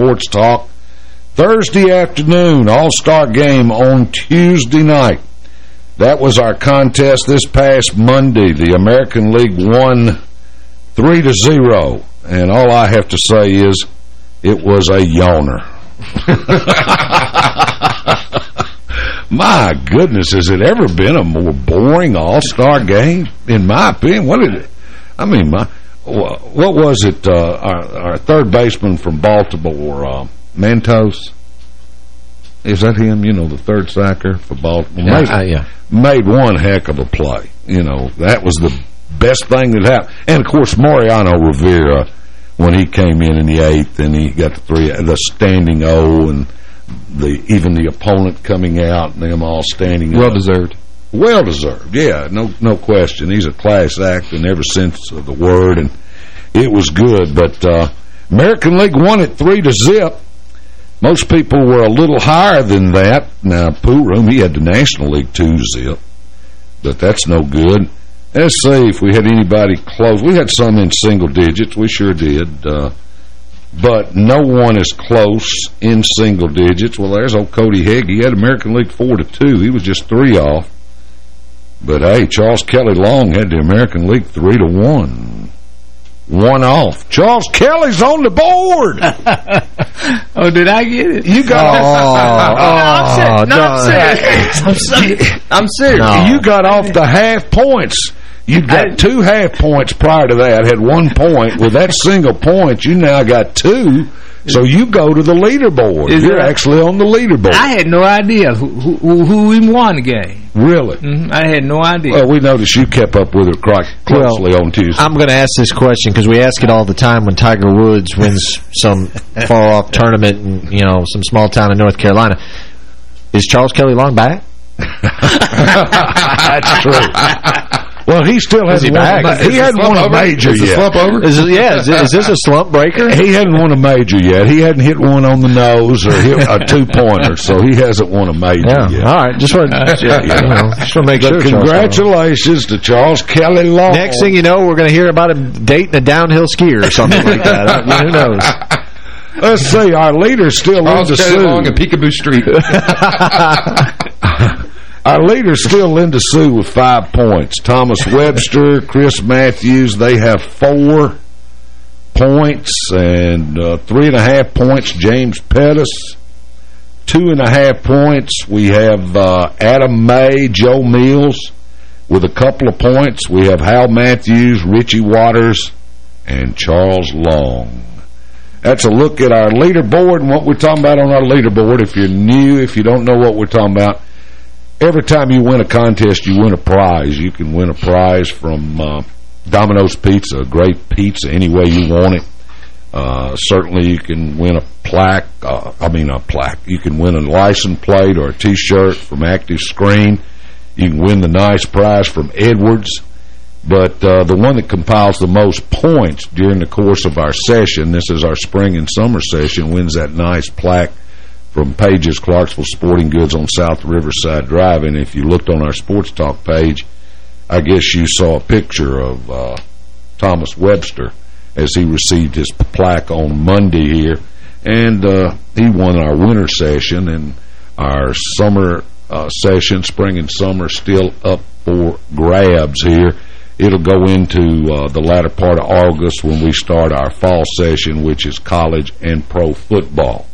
Sports Talk. Thursday afternoon, All-Star game on Tuesday night. That was our contest this past Monday. The American League won 3 to 0. And all I have to say is it was a yawner. my goodness, has it ever been a more boring All-Star game? In my opinion, what did it... I mean, my what was it? Uh, our, our, third baseman from Baltimore, uh, Mantos. Is that him? You know, the third sacker for Baltimore. Yeah, made, uh, yeah. made one heck of a play. You know, that was the best thing that happened. And, of course, Mariano Rivera, when he came in in the eighth and he got the three, the standing O and the even the opponent coming out and them all standing Well up. deserved. Well deserved, yeah, no no question. He's a class act in every sense of the word, and it was good. But uh, American League won it three to zip. Most people were a little higher than that. Now, Pooh Room, he had the National League two zip, but that's no good. Let's see if we had anybody close. We had some in single digits. We sure did. Uh, but no one is close in single digits. Well, there's old Cody Hegg. He had American League 4 to two. He was just three off. But, hey, Charles Kelly Long had the American League 3 to one. One off. Charles Kelly's on the board. oh, did I get it? You got oh, oh, no, I'm serious. No, I'm serious. I'm serious. No. You got off the half points. You got two half points prior to that, had one point. With that single point, you now got two. So you go to the leaderboard. Is You're actually on the leaderboard. I had no idea who who, who even won the game. Really? Mm -hmm. I had no idea. Well, we noticed you kept up with her closely well, on Tuesday. I'm going to ask this question because we ask it all the time when Tiger Woods wins some far-off tournament in, you know, some small town in North Carolina. Is Charles Kelly Long back? That's true. Well, he still hasn't won. A, he hadn't won a major yet. slump over? Is it, yeah, is, is, this a slump breaker? He hadn't won a major yet. He hadn't hit one on the nose or hit a two-pointer, so he hasn't won a major yeah, yet. All right, just want to yeah, you know, just want to make but sure. Congratulations to Charles Kelly Long. Next thing you know, we're going to hear about him dating a downhill skier or something like that. Who knows? Let's see. Our leader's still Charles in the Kelly Long and Peekaboo Street. Our leader's still Linda Sue with five points. Thomas Webster, Chris Matthews, they have four points and uh, three and a half points. James Pettis, two and a half points. We have uh, Adam May, Joe Mills with a couple of points. We have Hal Matthews, Richie Waters, and Charles Long. That's a look at our leaderboard and what we're talking about on our leaderboard. If you're new, if you don't know what we're talking about, every time you win a contest, you win a prize. You can win a prize from uh, Domino's Pizza, great pizza any way you want it. Uh, certainly you can win a plaque, uh, I mean a plaque. You can win a license plate or a T-shirt from Active Screen. You can win the nice prize from Edwards. But uh, the one that compiles the most points during the course of our session, this is our spring and summer session, wins that nice plaque from Page's Clarksville Sporting Goods on South Riverside Drive. And if you looked on our Sports Talk page, I guess you saw a picture of uh, Thomas Webster as he received his plaque on Monday here. And uh, he won our winter session and our summer uh, session, spring and summer, still up for grabs here. It'll go into uh, the latter part of August when we start our fall session, which is college and pro football.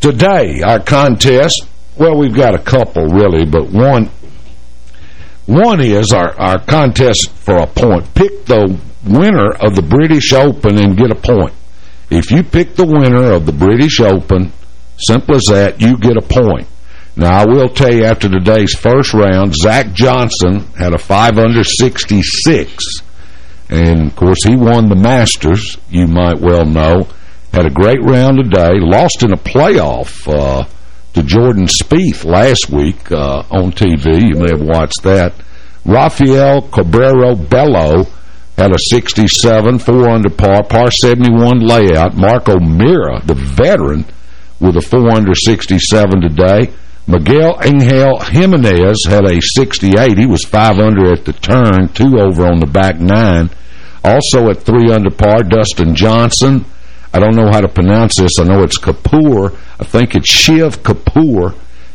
Today, our contest, well, we've got a couple, really, but one one is our, our contest for a point. Pick the winner of the British Open and get a point. If you pick the winner of the British Open, simple as that, you get a point. Now, I will tell you, after today's first round, Zach Johnson had a 5 under 66. And, of course, he won the Masters, you might well know. Had a great round today. Lost in a playoff uh, to Jordan Spieth last week uh, on TV. You may have watched that. Rafael Cabrera Bello had a 67, 4 under par, par 71 layout. Mark O'Meara, the veteran, with a 4 under 67 today. Miguel Angel Jimenez had a 68. He was 5 under at the turn, 2 over on the back 9. Also at 3 under par, Dustin Johnson, I don't know how to pronounce this. I know it's Kapoor. I think it's Shiv Kapoor.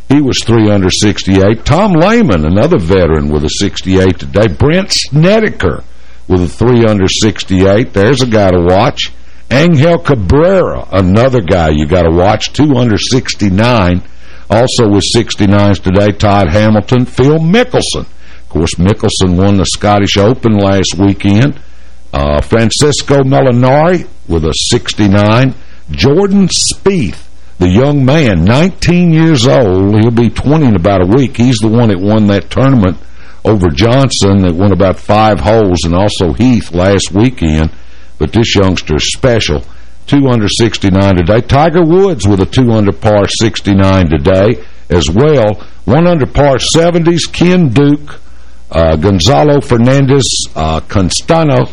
He was 3 under 68. Tom Lehman, another veteran with a 68 today. Brandt Snedeker with a 3 under 68. There's a guy to watch. Angel Cabrera, another guy you got to watch, 2 under 69. Also with 69s today, Todd Hamilton, Phil Mickelson. Of course, Mickelson won the Scottish Open last weekend. Uh, Francesco Molinari with a 69. Jordan Spieth, the young man, 19 years old. He'll be 20 in about a week. He's the one that won that tournament over Johnson that won about five holes and also Heath last weekend. But this youngster is special. 2 under 69 today. Tiger Woods with a 2 under par 69 today as well. 1 under par 70s. Ken Duke, uh, Gonzalo Fernandez, uh, Constano,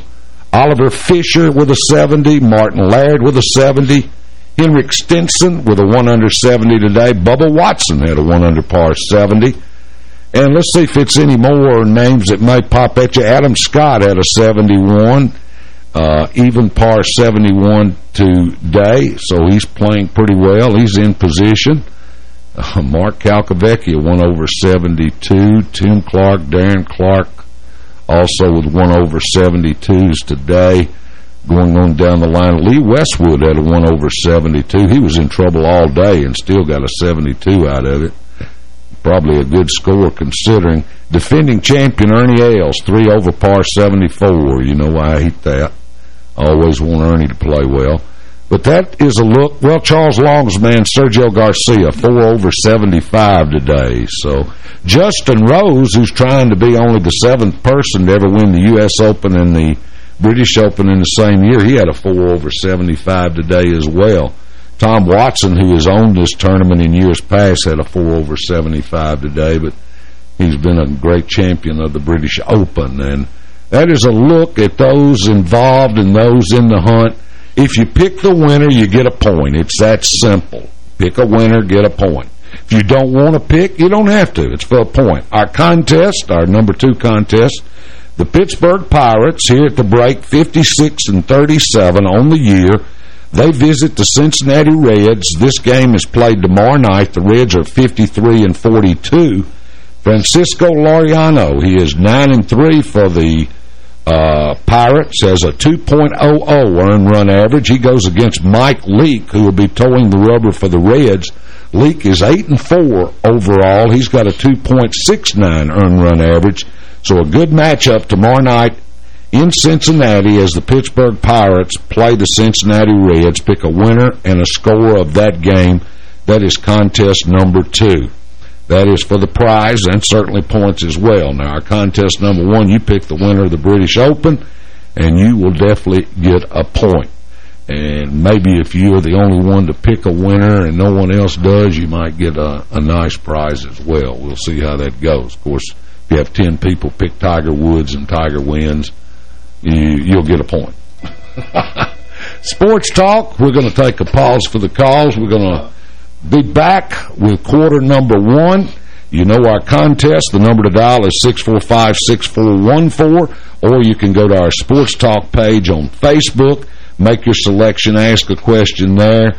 Oliver Fisher with a 70, Martin Laird with a 70, Henrik Stenson with a 1 under 70 today. Bubba Watson had a 1 under par 70. And let's see if it's any more names that may pop at you. Adam Scott had a 71. Uh, even par 71 today, so he's playing pretty well. He's in position. Uh, Mark Calcavecchia 1 over 72. Tim Clark, Darren Clarke also with one over 72s today. Going on down the line, Lee Westwood had a one over 72. He was in trouble all day and still got a 72 out of it. Probably a good score considering. Defending champion Ernie Els, three over par 74. You know why I hate that. I always want Ernie to play well. But that is a look. Well, Charles Long's man, Sergio Garcia, four over 75 today. So Justin Rose, who's trying to be only the seventh person to ever win the U.S. Open and the British Open in the same year, he had a four over 75 today as well. Tom Watson, who has owned this tournament in years past, had a four over 75 today, but he's been a great champion of the British Open. And that is a look at those involved and those in the hunt. If you pick the winner, you get a point. It's that simple. Pick a winner, get a point. If you don't want to pick, you don't have to. It's for a point. Our contest, our number two contest, the Pittsburgh Pirates here at the break, 56 and 37 on the year. They visit the Cincinnati Reds. This game is played tomorrow night. The Reds are 53 and 42. Francisco Liriano, he is 9 and 3 for the uh, Pirates, has a 2.00 earned run average. He goes against Mike Leake, who will be towing the rubber for the Reds. Leake is 8 and 4 overall. He's got a 2.69 earned run average. So a good matchup tomorrow night in Cincinnati as the Pittsburgh Pirates play the Cincinnati Reds, pick a winner and a score of that game. That is contest number two. That is for the prize and certainly points as well. Now, our contest number one, you pick the winner of the British Open, and you will definitely get a point. And maybe if you're the only one to pick a winner and no one else does, you might get a, a nice prize as well. We'll see how that goes. Of course, if you have 10 people pick Tiger Woods and Tiger wins, you, you'll get a point. Sports Talk, we're going to take a pause for the calls. We're going to be back with quarter number one. You know our contest. The number to dial is 645-6414, or you can go to our Sports Talk page on Facebook, make your selection, ask a question there.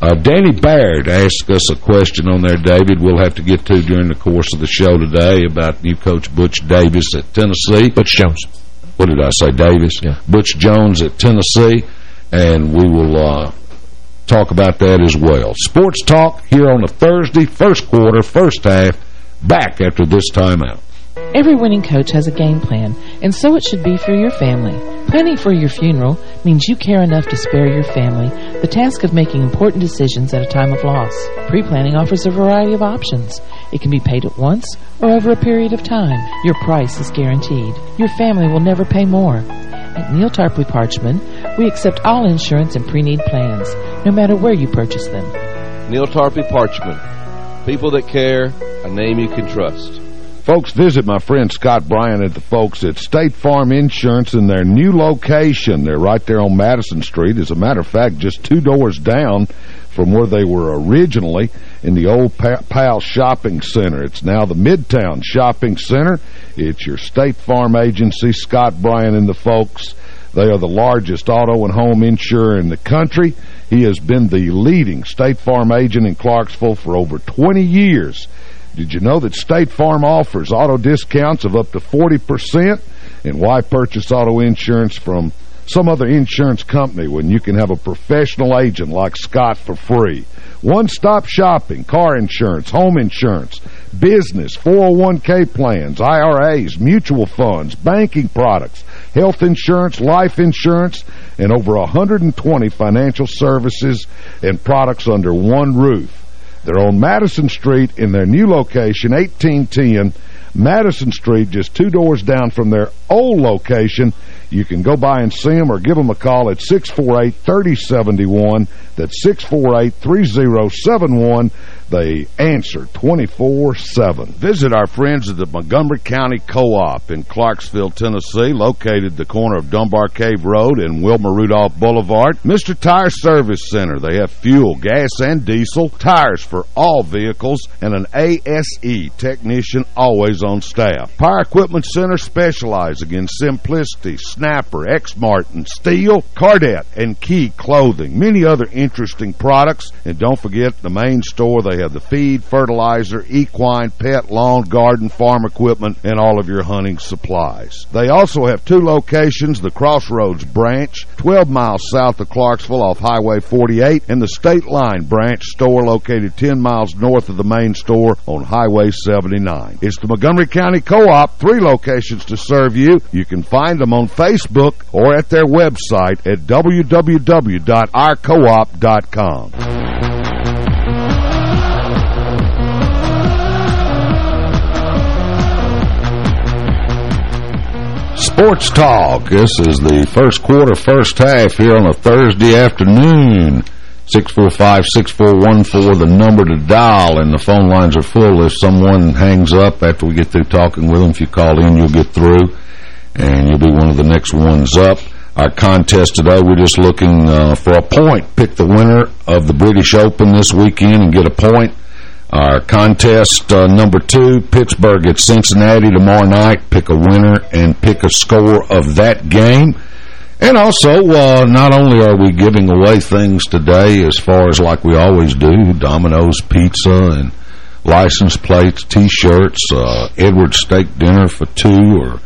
Uh, Danny Baird asked us a question on there, David, we'll have to get to during the course of the show today about new coach Butch Davis at Tennessee. Butch Jones what did I say, Davis? Yeah. Butch Jones at Tennessee, and we will uh, talk about that as well. Sports Talk here on a Thursday, first quarter, first half, back after this timeout. Every winning coach has a game plan, and so it should be for your family. Planning for your funeral means you care enough to spare your family the task of making important decisions at a time of loss. Pre-planning offers a variety of options. It can be paid at once or over a period of time. Your price is guaranteed. Your family will never pay more. At Neal Tarpley Parchman, we accept all insurance and pre-need plans, no matter where you purchase them. Neal Tarpley Parchman. People that care, a name you can trust. Folks, visit my friend Scott Bryan at the folks at State Farm Insurance in their new location. They're right there on Madison Street. As a matter of fact, just two doors down from where they were originally in the old Pal Shopping Center. It's now the Midtown Shopping Center. It's your State Farm agency, Scott Bryan and the folks. They are the largest auto and home insurer in the country. He has been the leading State Farm agent in Clarksville for over 20 years. Did you know that State Farm offers auto discounts of up to 40%? And why purchase auto insurance from some other insurance company when you can have a professional agent like Scott for free? One-stop shopping, car insurance, home insurance, business, 401k plans, IRAs, mutual funds, banking products, health insurance, life insurance, and over 120 financial services and products under one roof. They're on Madison Street in their new location, 1810 Madison Street, just two doors down from their old location. You can go by and see them or give them a call at 648-3071. That's 648-3071. They answer 24-7. Visit our friends at the Montgomery County Co-op in Clarksville, Tennessee, located the corner of Dunbar Cave Road and Wilma Rudolph Boulevard. Mr. Tire Service Center. They have fuel, gas, and diesel, tires for all vehicles, and an ASE technician always on staff. Power Equipment Center specializes in Simplicity, Snapper, Exmark, Stihl, Cardette, and Key Clothing. Many other interesting products. And don't forget the main store they they have the feed, fertilizer, equine, pet, lawn, garden, farm equipment, and all of your hunting supplies. They also have two locations, the Crossroads branch, 12 miles south of Clarksville off Highway 48, and the State Line branch store located 10 miles north of the main store on Highway 79. It's the Montgomery County Co-op, three locations to serve you. You can find them on Facebook or at their website at www.ourcoop.com. Sports Talk. This is the first quarter, first half here on a Thursday afternoon. 645-6414, the number to dial, and the phone lines are full. If someone hangs up after we get through talking with them, if you call in, you'll get through, and you'll be one of the next ones up. Our contest today, we're just looking uh, for a point. Pick the winner of the British Open this weekend and get a point. Our contest uh, number two, Pittsburgh at Cincinnati tomorrow night. Pick a winner and pick a score of that game. And also, uh, not only are we giving away things today as far as like we always do, Domino's Pizza and license plates, T-shirts, uh, Edward Steak Dinner for two or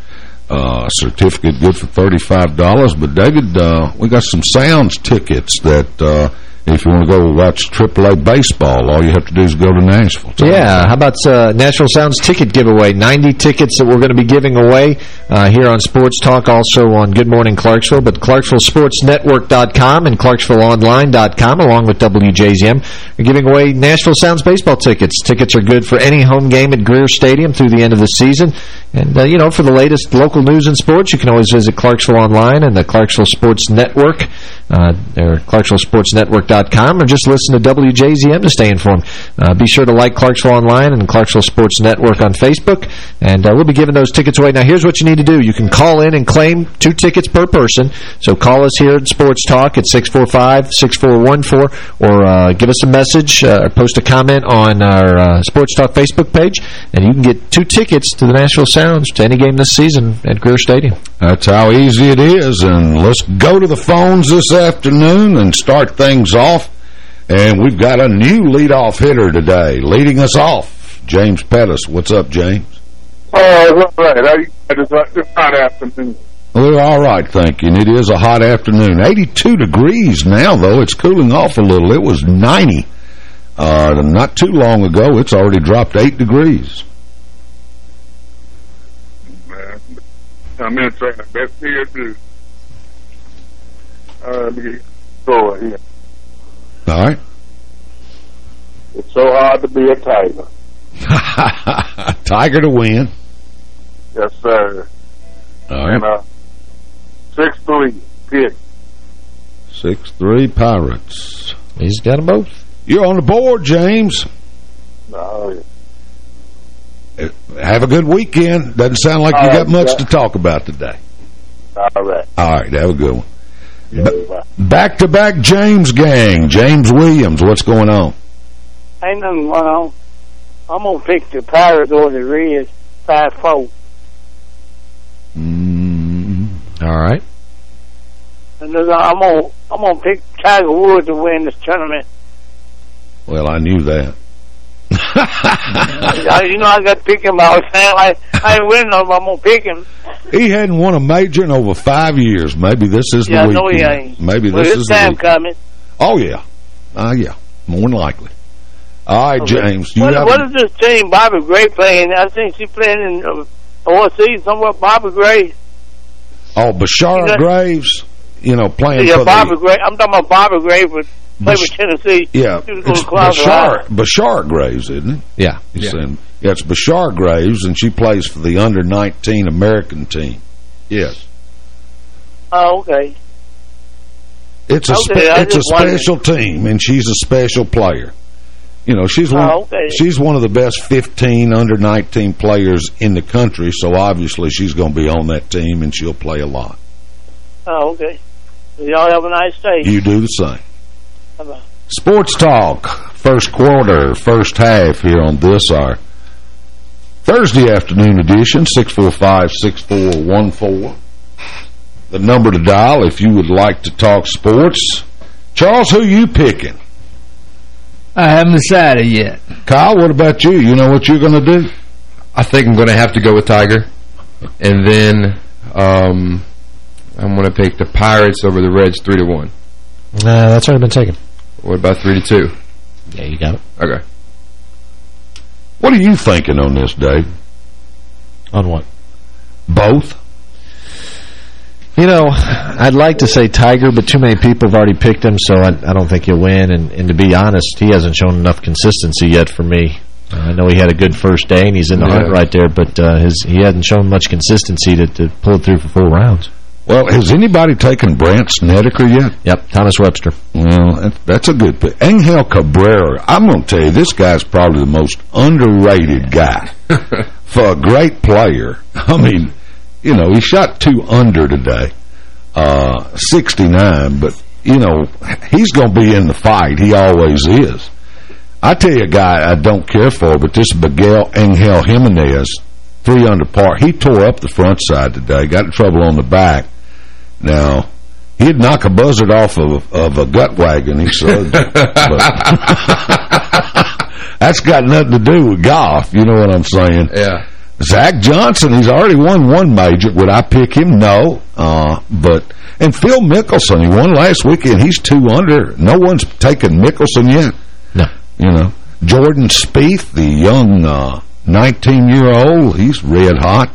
uh, certificate good for $35. But, David, uh, we got some sounds tickets that uh, if you want to go watch AAA baseball, all you have to do is go to Nashville. Tell yeah, how about uh, Nashville Sounds ticket giveaway? 90 tickets that we're going to be giving away uh, here on Sports Talk, also on Good Morning Clarksville, but ClarksvilleSportsNetwork.com and ClarksvilleOnline.com, along with WJZM, are giving away Nashville Sounds baseball tickets. Tickets are good for any home game at Greer Stadium through the end of the season. And, uh, you know, for the latest local news and sports, you can always visit Clarksville Online and the Clarksville Sports Network, uh, or ClarksvilleSportsNetwork.com, or just listen to WJZM to stay informed. Uh, be sure to like Clarksville Online and Clarksville Sports Network on Facebook, and uh, we'll be giving those tickets away. Now, here's what you need to do. You can call in and claim two tickets per person. So call us here at Sports Talk at 645-6414, or uh, give us a message uh, or post a comment on our Sports Talk Facebook page, and you can get two tickets to the Nashville Sounds to any game this season at Greer Stadium. That's how easy it is, and let's go to the phones this afternoon and start things off. And we've got a new leadoff hitter today, leading us off, James Pettis. What's up, James? Oh, all right. It's hot afternoon. We're all right, thank you. And it is a hot afternoon. 82 degrees now, though. It's cooling off a little. It was 90 uh, not too long ago. It's already dropped 8 degrees. I'm in training. Best here do. Uh, let me get score here. All right. It's so hard to be a tiger. tiger to win. Yes, sir. All right. And, uh, six three pick. Six three Pirates. He's got them both. You're on the board, James. Oh, yeah. Have a good weekend. Doesn't sound like All you right, got much yeah. to talk about today. All right. All right. Have a good one. Back-to-back -back James gang. James Williams, what's going on? Ain't nothing going on. I'm going to pick the Pirates or the Reds 5-4. Mm, all right. And I'm gonna I'm gonna pick Tiger Woods to win this tournament. Well, I knew that. you know, I got to pick him. I was saying, I, I ain't winning them, I'm going to pick him. He hadn't won a major in over five years. Maybe this is yeah, the weekend. weekend. No, he ain't. Maybe well, this his is time the coming. Oh, yeah. Uh, yeah, more than likely. All right, Okay. James. You What, what is this team Bobby Gray playing? I think she playing in uh, overseas somewhere. Bobby Gray. Oh, Bashaara You got- Graves, you know, playing Yeah, for Bobby the... Gray. I'm talking about Bobby Gray, but play Bash- with Tennessee. Yeah, He it's Bashaara, Bashaara Graves, isn't it? Yeah. He's yeah. saying, yeah, it's Bashaara Graves, and she plays for the under-19 American team. Yes. Oh, okay. It's a Okay, spe- I it's a just wondered. special team, and she's a special player. You know, she's oh, one. Oh, okay. She's one of the best 15 under 19 players in the country. So obviously, she's going to be on that team, and she'll play a lot. Oh, okay. Y'all have a nice day. You do the same. Bye-bye. Sports talk, first quarter, first half here on this our Thursday afternoon edition, 645-6414. The number to dial if you would like to talk sports. Charles, who you picking? I haven't decided yet. Kyle, what about you? You know what you're going to do? I think I'm going to have to go with Tiger. And then um, I'm going to pick the Pirates over the Reds 3 to one. Nah, that's already been taken. What about 3 to two? Yeah, you got it. Okay. What are you thinking on this, Dave? On what? Both? You know, I'd like to say Tiger, but too many people have already picked him, so I, I don't think he'll win. And, and to be honest, he hasn't shown enough consistency yet for me. Uh, I know he had a good first day, and he's in the Yeah. hunt right there, but uh, his he hasn't shown much consistency to, to pull it through for four rounds. Well, has anybody taken Brandt Snedeker yet? Yep, Thomas Webster. Well, that's a good pick. Angel Cabrera, I'm going to tell you, this guy's probably the most underrated guy for a great player. I mean, you know, he shot two under today, uh, 69, but, you know, he's going to be in the fight. He always is. I tell you a guy I don't care for, but this Miguel Angel Jimenez, three under par, he tore up the front side today, got in trouble on the back. Now, he'd knock a buzzard off of, of a gut wagon, he said. that's got nothing to do with golf, you know what I'm saying? Yeah. Zach Johnson, he's already won one major. Would I pick him? No. Uh, but And Phil Mickelson, he won last weekend. He's two under. No one's taken Mickelson yet. No. You know, Jordan Spieth, the young 19-year-old, he's red hot.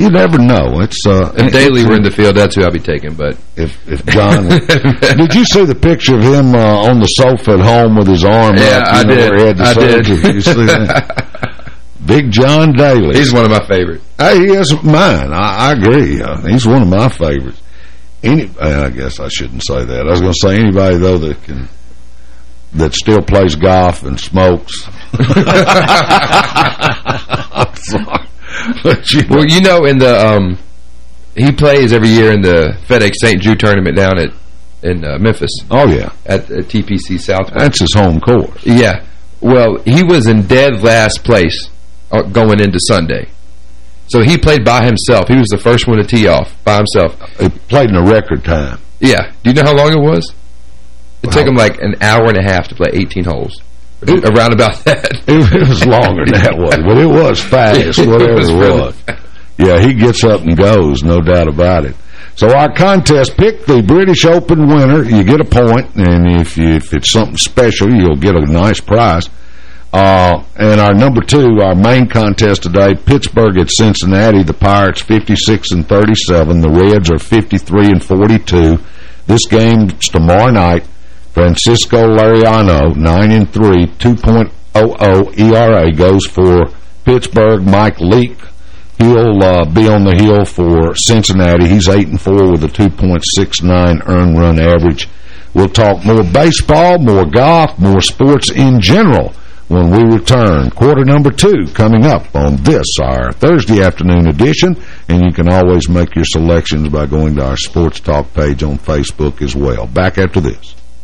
You never know. It's uh, If Daly were in the field, that's who I'd be taking, but... if if John, did you see the picture of him uh, on the sofa at home with his arm Yeah, up? I know, did. where he had the I did. surgery? You see that? Big John Daly. He's one of my favorites. Hey, he is mine. I, I agree. Uh, he's one of my favorites. Any, uh, I guess I shouldn't say that. I was going to say anybody though that can that still plays golf and smokes. I'm sorry. But you know, Well, you know, in the um, he plays every year in the FedEx St. Jude tournament down at in uh, Memphis oh yeah, at, at TPC South. that's his home course. Yeah. Well, he was in dead last place uh, going into Sunday. So he played by himself. He was the first one to tee off by himself. He played in a record time. Yeah. Do you know how long it was? It took him like an hour and a half to play 18 holes. Around about that. It, it was longer than that was, but it was fast, It whatever was it really was. Yeah, he gets up and goes, no doubt about it. So our contest, pick the British Open winner. You get a point, and if you, if it's something special, you'll get a nice prize. Uh, and our number two, our main contest today, Pittsburgh at Cincinnati. The Pirates 56 and 37. The Reds are 53 and 42. This game's tomorrow night. Francisco Liriano, 9 and 3, 2.00 ERA goes for Pittsburgh. Mike Leake, he'll uh, be on the hill for Cincinnati. He's 8 and 4 with a 2.69 earned run average. We'll talk more baseball, more golf, more sports in general when we return. Quarter number two coming up on this, our Thursday afternoon edition. And you can always make your selections by going to our Sports Talk page on Facebook as well. Back after this.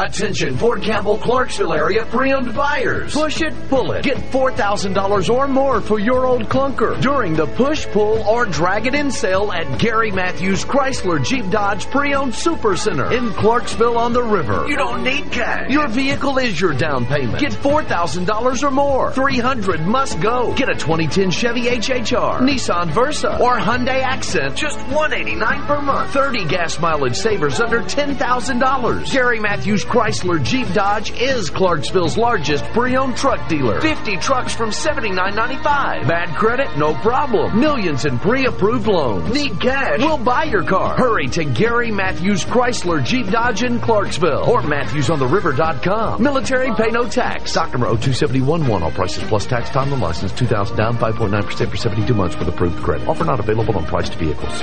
Attention Fort Campbell Clarksville area pre-owned buyers. Push it, pull it. Get $4,000 or more for your old clunker during the push, pull, or drag it in sale at Gary Matthews Chrysler Jeep Dodge Pre-Owned Super Center in Clarksville on the river. You don't need cash. Your vehicle is your down payment. Get $4,000 or more. 300 must go. Get a 2010 Chevy HHR, Nissan Versa, or Hyundai Accent. Just 189 per month. 30 gas mileage savers under $10,000. Gary Matthews Chrysler Jeep Dodge is Clarksville's largest pre-owned truck dealer. 50 trucks from $79.95. Bad credit? No problem. Millions in pre-approved loans. Need cash? We'll buy your car. Hurry to Gary Matthews Chrysler Jeep Dodge in Clarksville or MatthewsOnTheRiver.com. Military pay no tax. Stock number 02711. All prices plus tax. Time and license. 2000 down. 5.9% for 72 months with approved credit. Offer not available on priced vehicles.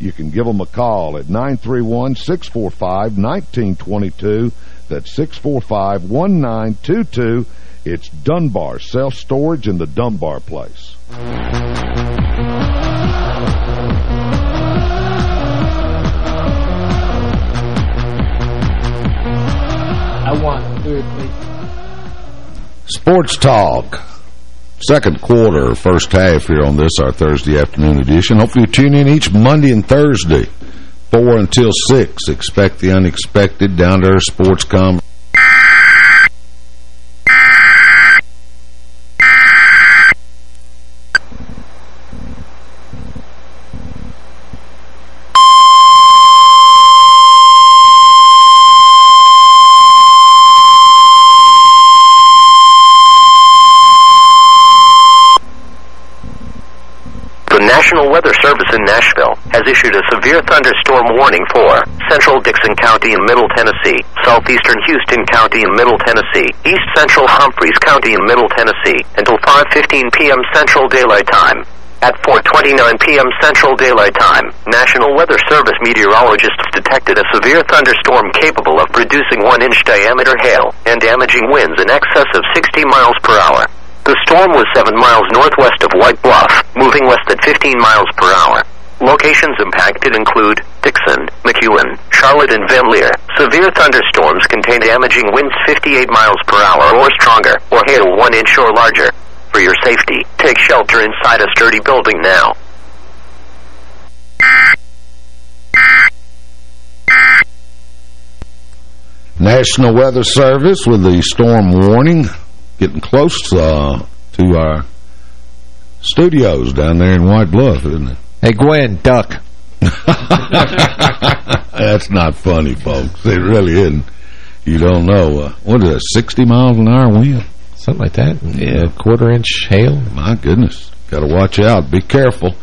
You can give them a call at 931-645-1922. That's 645-1922. It's Dunbar Self-Storage in the Dunbar Place. I want to do it, please. Sports Talk. Second quarter, first half here on this, our Thursday afternoon edition. Hopefully you tune in each Monday and Thursday, 4 until 6. Expect the unexpected, down-to-earth sports conversation. National Weather Service in Nashville has issued a severe thunderstorm warning for central Dickson County and Middle Tennessee, southeastern Houston County and Middle Tennessee, east central Humphreys County and Middle Tennessee until 5.15 p.m. Central Daylight Time. At 4.29 p.m. Central Daylight Time, National Weather Service meteorologists detected a severe thunderstorm capable of producing one-inch diameter hail and damaging winds in excess of 60 miles per hour. The storm was 7 miles northwest of White Bluff, moving west at 15 miles per hour. Locations impacted include Dickson, McEwen, Charlotte, and Van Leer. Severe thunderstorms contain damaging winds 58 miles per hour or stronger, or hail 1 inch or larger. For your safety, take shelter inside a sturdy building now. National Weather Service with the storm warning getting close uh, to our studios down there in White Bluff, isn't it? Hey, Gwen, duck. That's not funny, folks. It really isn't. You don't know. Uh, what is it, 60 miles an hour wind? Something like that. Yeah. quarter inch hail. My goodness. Got to watch out. Be careful.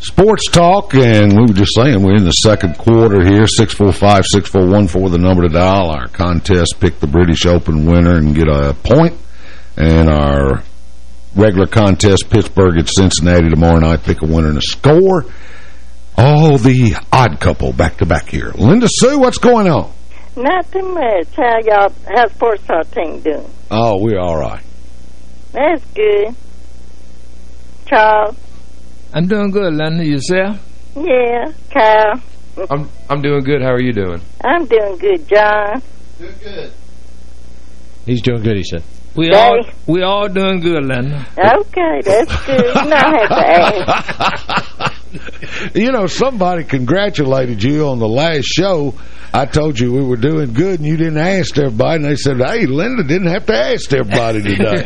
Sports talk, and we were just saying we're in the second quarter here. 645-6414, the number to dial. Our contest, pick the British Open winner and get a point. And our regular contest, Pittsburgh at Cincinnati tomorrow night, pick a winner and a score. All the odd couple back-to-back -back here. Linda Sue, what's going on? Not too much. How y'all, how's sports talk team doing? Oh, we're all right. That's good. Charles? I'm doing good, Linda. Yourself? Yeah. Kyle? I'm I'm doing good. How are you doing? I'm doing good, John. Doing good. He's doing good, he said. We Daddy? all we all doing good, Linda. Okay, that's good. You know I have to ask. You know, somebody congratulated you on the last show. I told you we were doing good, and you didn't ask everybody. And they said, hey, Linda didn't have to ask everybody today.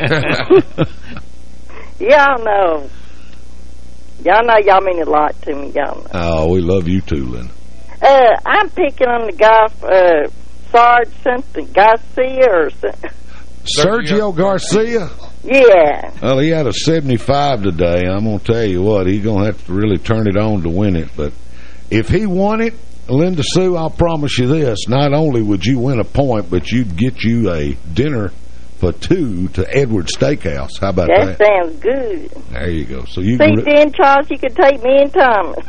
Y'all know. Y'all know y'all mean a lot to me, y'all know. oh, we love you too, Linda. Uh, I'm picking on the guy, uh, Sarge something, Garcia or something. Sergio Garcia? Yeah. Well, he had a 75 today. I'm going to tell you what, he's going to have to really turn it on to win it. But if he won it, Linda Sue, I'll promise you this. Not only would you win a point, but you'd get you a dinner for two to Edward Steakhouse. How about That that? sounds good. There you go. So you See, can... then, Charles, you could take me and Thomas.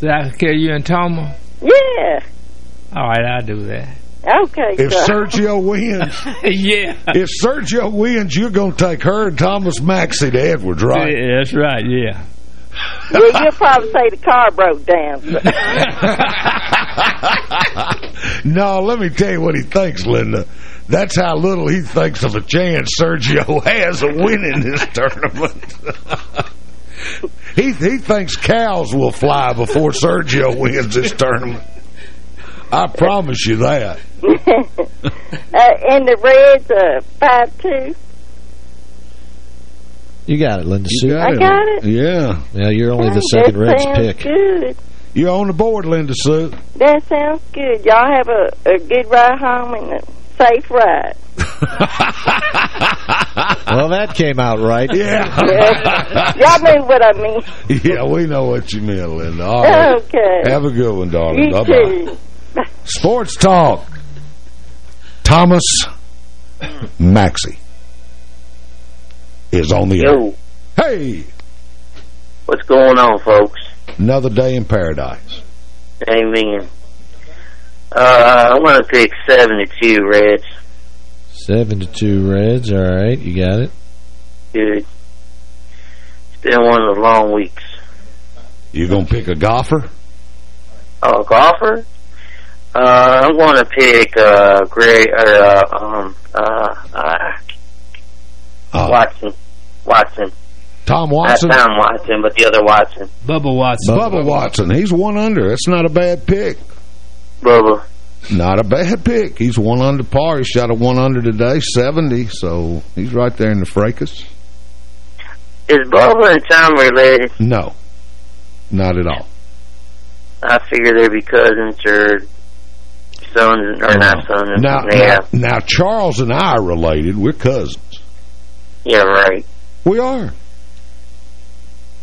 Did I carry you and Thomas? Yeah. All right, I'll do that. Okay, If Charles. Sergio wins, yeah. if Sergio wins, you're going to take her and Thomas Maxey to Edwards, right? Yeah, that's right, yeah. yeah, you'll probably say the car broke down. no, let me tell you what he thinks, Linda. That's how little he thinks of a chance Sergio has of winning this tournament. he he thinks cows will fly before Sergio wins this tournament. I promise you that. uh, and the Reds, uh, 5-2. You got it, Linda You Sue. I got it. Yeah. Yeah, you're only the That second Reds pick. good. You're on the board, Linda Sue. That sounds good. Y'all have a, a good ride home and a safe ride. Well, that came out right. Yeah. Y'all know what I mean. yeah, we know what you mean, Linda. All right. Okay. Have a good one, darling. You Bye-bye. too. Sports Talk. Thomas Maxey is on the Yo. air. Hey, What's going on, folks? another day in paradise. Amen. Uh, I'm going to pick 72 Reds. 72 Reds. All right, you got it. Good. It's been one of the long weeks. You gonna pick a golfer? Oh, golfer? Uh, I'm going to pick, uh, Gray, or, uh, um, uh, uh, Watson. Watson. Tom Watson? Not Tom Watson, but the other Watson. Bubba Watson. Bubba Watson. He's one under. That's not a bad pick. Bubba. Not a bad pick. He's one under par. He shot a one under today, 70, so he's right there in the fracas. Is Bubba and Tom related? No, not at all. I figure they'd be cousins or or not sons. Now, yeah. now, now, Charles and I are related. We're cousins. Yeah, right. We are.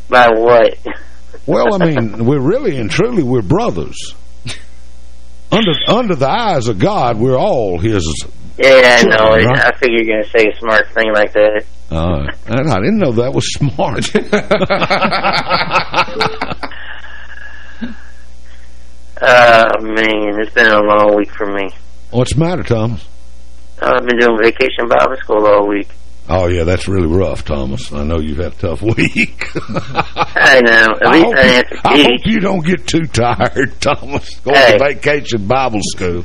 By what? Well, I mean, we're really and truly, we're brothers. Under under the eyes of God, we're all his. Yeah, I know. right? I figured you're going to say a smart thing like that. Uh, and I didn't know that was smart. Uh, man, it's been a long week for me. What's the matter, Thomas? I've been doing vacation Bible school all week. Oh, yeah, that's really rough, Thomas. I know you've had a tough week. I know. At I least hope, I you, didn't have to I hope you don't get too tired, Thomas, going Hey. to vacation Bible school.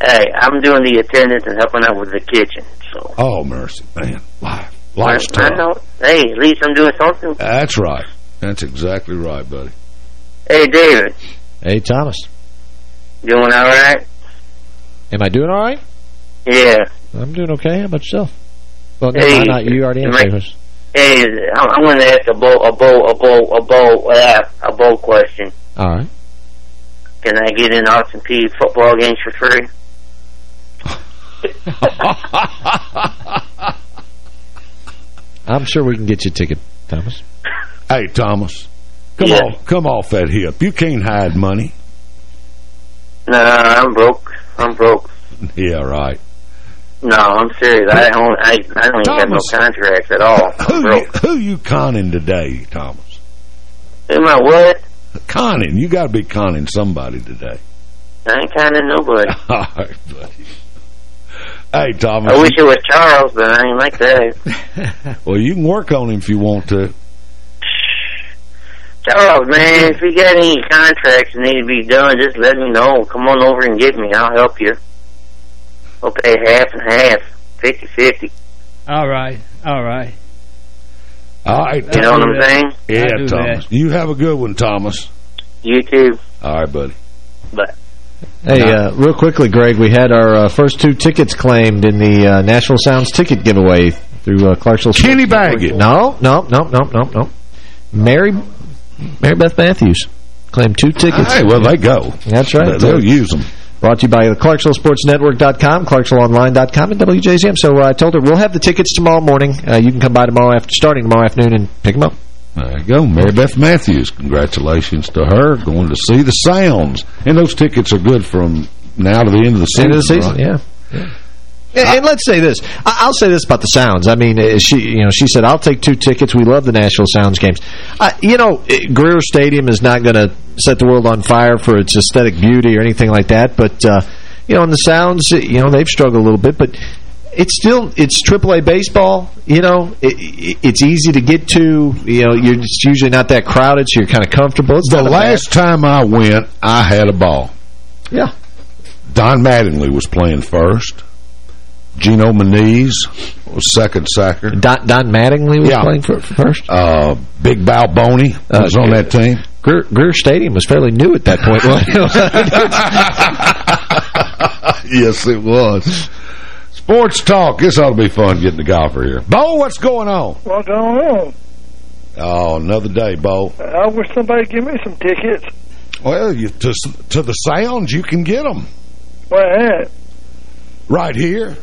Hey, I'm doing the attendance and helping out with the kitchen. So Oh, mercy, man. Life. Life's I, I know. Hey, at least I'm doing something. That's right. That's exactly right, buddy. Hey, David, Hey, Thomas. doing all right? Am I doing all right? Yeah. I'm doing okay. How about yourself? Well, no, Hey, not you. already am answered I- yours. Hey, I'm, I'm going to ask a bow, a bow, a bow, a bow, uh, a bow question. All right. Can I get in Austin Peay football games for free? I'm sure we can get you a ticket, Thomas. Hey, Thomas. Come Yeah. on. Come off that hip. You can't hide money. No, I'm broke. I'm broke. Yeah, right. No, I'm serious. I don't. I, I don't even have no contracts at all. I'm Who you, who you conning today, Thomas? Am I what? Conning. You got to be conning somebody today. I ain't conning nobody. All right, buddy. Hey, Thomas. I wish it was Charles, but I ain't like that. well, you can work on him if you want to. Charles, man, if you got any contracts that need to be done, just let me know. Come on over and get me. I'll help you. I'll pay half and half, fifty-fifty. All right, all right. All right. You know what I'm saying? Yeah, Thomas. that. You have a good one, Thomas. You too. All right, buddy. But Hey, uh, real quickly, Greg, we had our uh, first two tickets claimed in the uh, National Sounds ticket giveaway through uh, Clarksville. Kenny Sports Baggett. Network. No, no, no, no, no, no. Mary, Mary Beth Matthews claimed two tickets. Hey, well, they go. That's right. They'll use them. Brought to you by the ClarksvilleSportsNetwork.com, ClarksvilleOnline.com, and WJZM. So uh, I told her we'll have the tickets tomorrow morning. Uh, you can come by tomorrow after starting tomorrow afternoon and pick them up. There you go. Mary Beth Matthews. Congratulations to her. Going to see the Sounds. And those tickets are good from now to the end of the season. End of the season, right? yeah. And, let's say this. I- I'll say this about the Sounds. I mean, uh, she, you know, she said, "I'll take two tickets. We love the Nashville Sounds games." Uh, you know, eh, Greer Stadium is not going to set the world on fire for its aesthetic beauty or anything like that. But uh, you know, in the Sounds, eh, you know, they've struggled a little bit, but. It's still it's AAA baseball. You know, it, it, it's easy to get to. You know, you're it's usually not that crowded, so you're kind of comfortable. It's The last time I went, I had a ball. yeah. Don Mattingly was playing first. Gino Moniz was second sacker. Don, Don Mattingly was Yeah. playing for, for first. Uh, Big Balboni was Uh, on that team. Greer, Greer Stadium was fairly new at that point. yes, it was. Sports talk. This ought to be fun getting the golfer here. Bo, what's going on? What's going on? Oh, another day, Bo. I wish somebody give me some tickets. Well, you, to, to the Sounds, you can get them Where at? right here.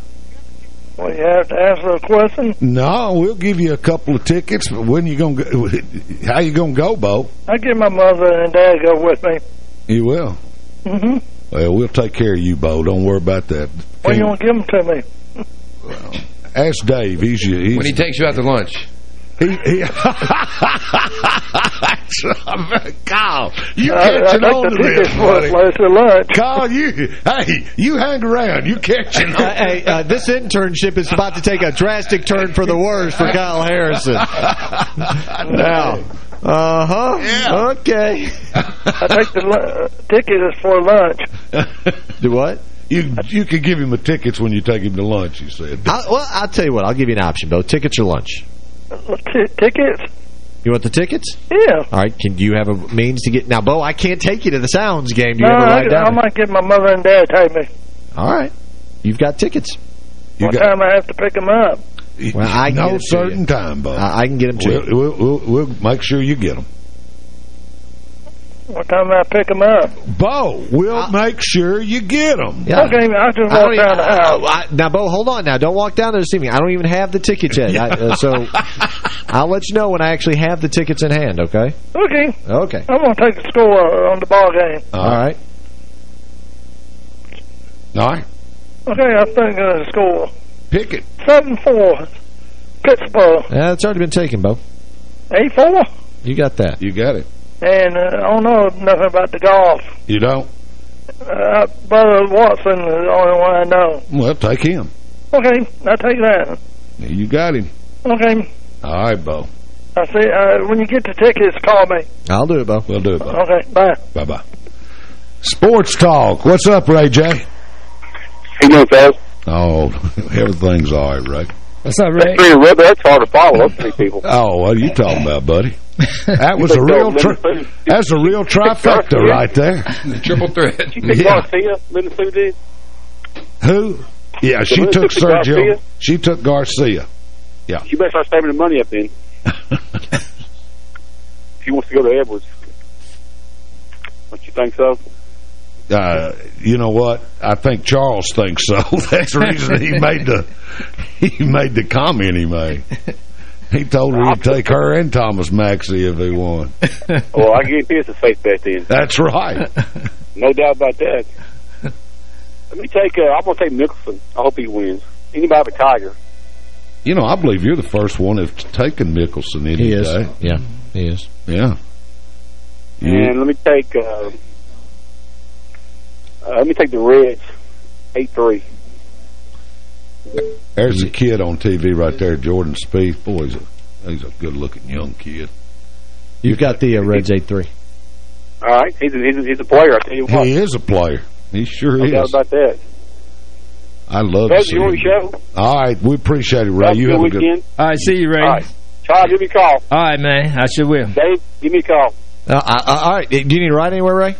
Well, you have to answer a question. No, we'll give you a couple of tickets. But when you gonna go? How you gonna go, Bo? I get my mother and dad to go with me. You will. Mm-hmm. Well, we'll take care of you, Bo. Don't worry about that. When you want to give them to me? Ask Dave. He's, he's When he takes you out to lunch. He, he Kyle, you I- I catching on to this, tickets for a buddy. place lunch. Kyle, you, hey, you hang around. You catching on. hey, uh, this internship is about to take a drastic turn for the worse for Kyle Harrison. now, uh-huh. Yeah. Okay. I take the lu- uh, ticket is for lunch. Do what? You you could give him the tickets when you take him to lunch, you said. i well, I'll tell you what. I'll give you an option, Bo. Tickets or lunch? T tickets? You want the tickets? Yeah. All right. Can do you have a means to get... Now, Bo, I can't take you to the Sounds game. Do you no, have a I, ride down I might get my mother and dad to take me. All right. You've got tickets. You what got- time I have to pick them up? Well, I can no get 'em certain time, Bo. I, I can get them to we'll, you. we'll, we'll, we'll make sure you get them. What time I pick them up? Bo, we'll make sure you get them. Yeah. Okay, I just I walk don't down the house. I- now, Bo, hold on now. Don't walk down there to see me. I don't even have the tickets yet. I, uh, so I'll let you know when I actually have the tickets in hand, okay? Okay. Okay. I'm going to take the score on the ball game. Uh, All right. All right. Okay, I'm thinking of the score. Pick it. 7-4, Pittsburgh. Yeah, it's already been taken, Bo. 8-4? You got that. You got it. And uh, I don't know nothing about the golf. You don't? Uh, Brother Watson is the only one I know. Well, take him. Okay, I'll take that. You got him. Okay. All right, Bo. I see. Uh, when you get the tickets, call me. I'll do it, Bo. We'll do it, Bo. Okay, bye. Bye-bye. Sports Talk. What's up, Ray J? How you doing, fellas? Oh, everything's all right, Ray. What's up, Ray? Pretty well, that's hard to follow up these people. Oh, what are you talking about, buddy? That was a real tri that's a real trifecta right there. The Triple threat. You pick Yeah. Garcia, Linda did? Who? Yeah, she Who took took Garcia? Sergio. She took Garcia. Yeah. You better start saving the money up then. if he wants to go to Edwards. Don't you think so? Uh, you know what? I think Charles thinks so. That's the reason he made the he made the comment he made. He told her he'd take her and Thomas Maxey if he won. well, I guarantee it's a safe bet then. That's right. No doubt about that. Let me take, uh, I'm going to take Mickelson. I hope he wins. Anybody have a Tiger? You know, I believe you're the first one that's taken Mickelson any He is. day. Yeah, he is. Yeah. And let me take, uh, Uh, let me take the Reds, 8-3. There's a kid on TV right there, Jordan Spieth. Boy, he's a, he's a good-looking young kid. You've got the uh, Reds 8-3. All right, he's a, he's a, he's a player, I tell you what. He is a player. He sure No doubt is. about that. I love Doug, to see you him. your show? All right, we appreciate it, Ray. Have you have a weekend. good... All right, see you, Ray. All right. Charles, give me a call. All right, man. I sure will. Dave, give me a call. Uh, I, I, all right. Do you need to ride anywhere, Ray?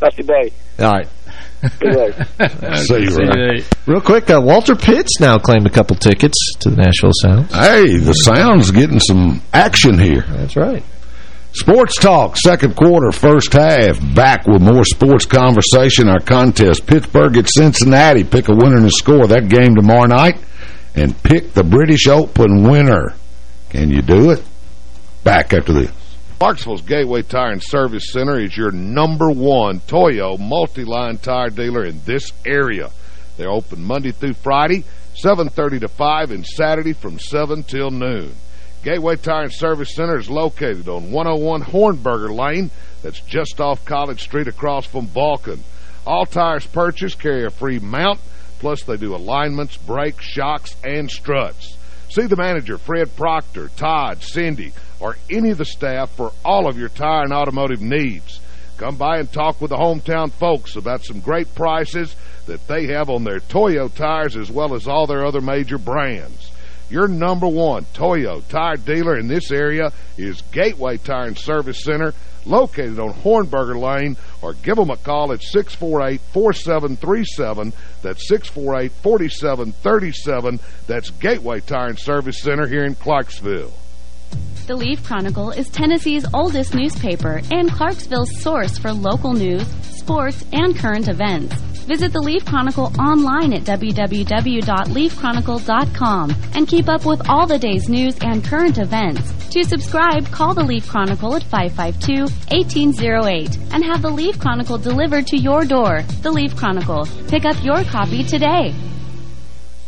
That's your day. All right. Good day. See you, Ray. Real quick, uh, Walter Pitts now claimed a couple tickets to the Nashville Sounds. Hey, the Sound's getting some action here. That's right. Sports Talk, second quarter, first half. Back with more sports conversation. Our contest, Pittsburgh at Cincinnati. Pick a winner and score that game tomorrow night. And pick the British Open winner. Can you do it? Back after this. Clarksville's Gateway Tire and Service Center is your number one Toyo multi-line tire dealer in this area. They're open Monday through Friday, 7.30 to 5, and Saturday from 7 till noon. Gateway Tire and Service Center is located on 101 Hornberger Lane. That's just off College Street across from Vulcan. All tires purchased carry a free mount, plus they do alignments, brakes, shocks, and struts. See the manager, Fred Proctor, Todd, Cindy, or any of the staff for all of your tire and automotive needs. Come by and talk with the hometown folks about some great prices that they have on their Toyo tires as well as all their other major brands. Your number one Toyo tire dealer in this area is Gateway Tire and Service Center, located on Hornberger Lane, or give them a call at 648-4737. That's 648-4737. That's Gateway Tire and Service Center here in Clarksville. The Leaf Chronicle is Tennessee's oldest newspaper and Clarksville's source for local news, sports, and current events. Visit the Leaf Chronicle online at www.leafchronicle.com and keep up with all the day's news and current events. To subscribe, call the Leaf Chronicle at 552-1808 and have the Leaf Chronicle delivered to your door. The Leaf Chronicle. Pick up your copy today.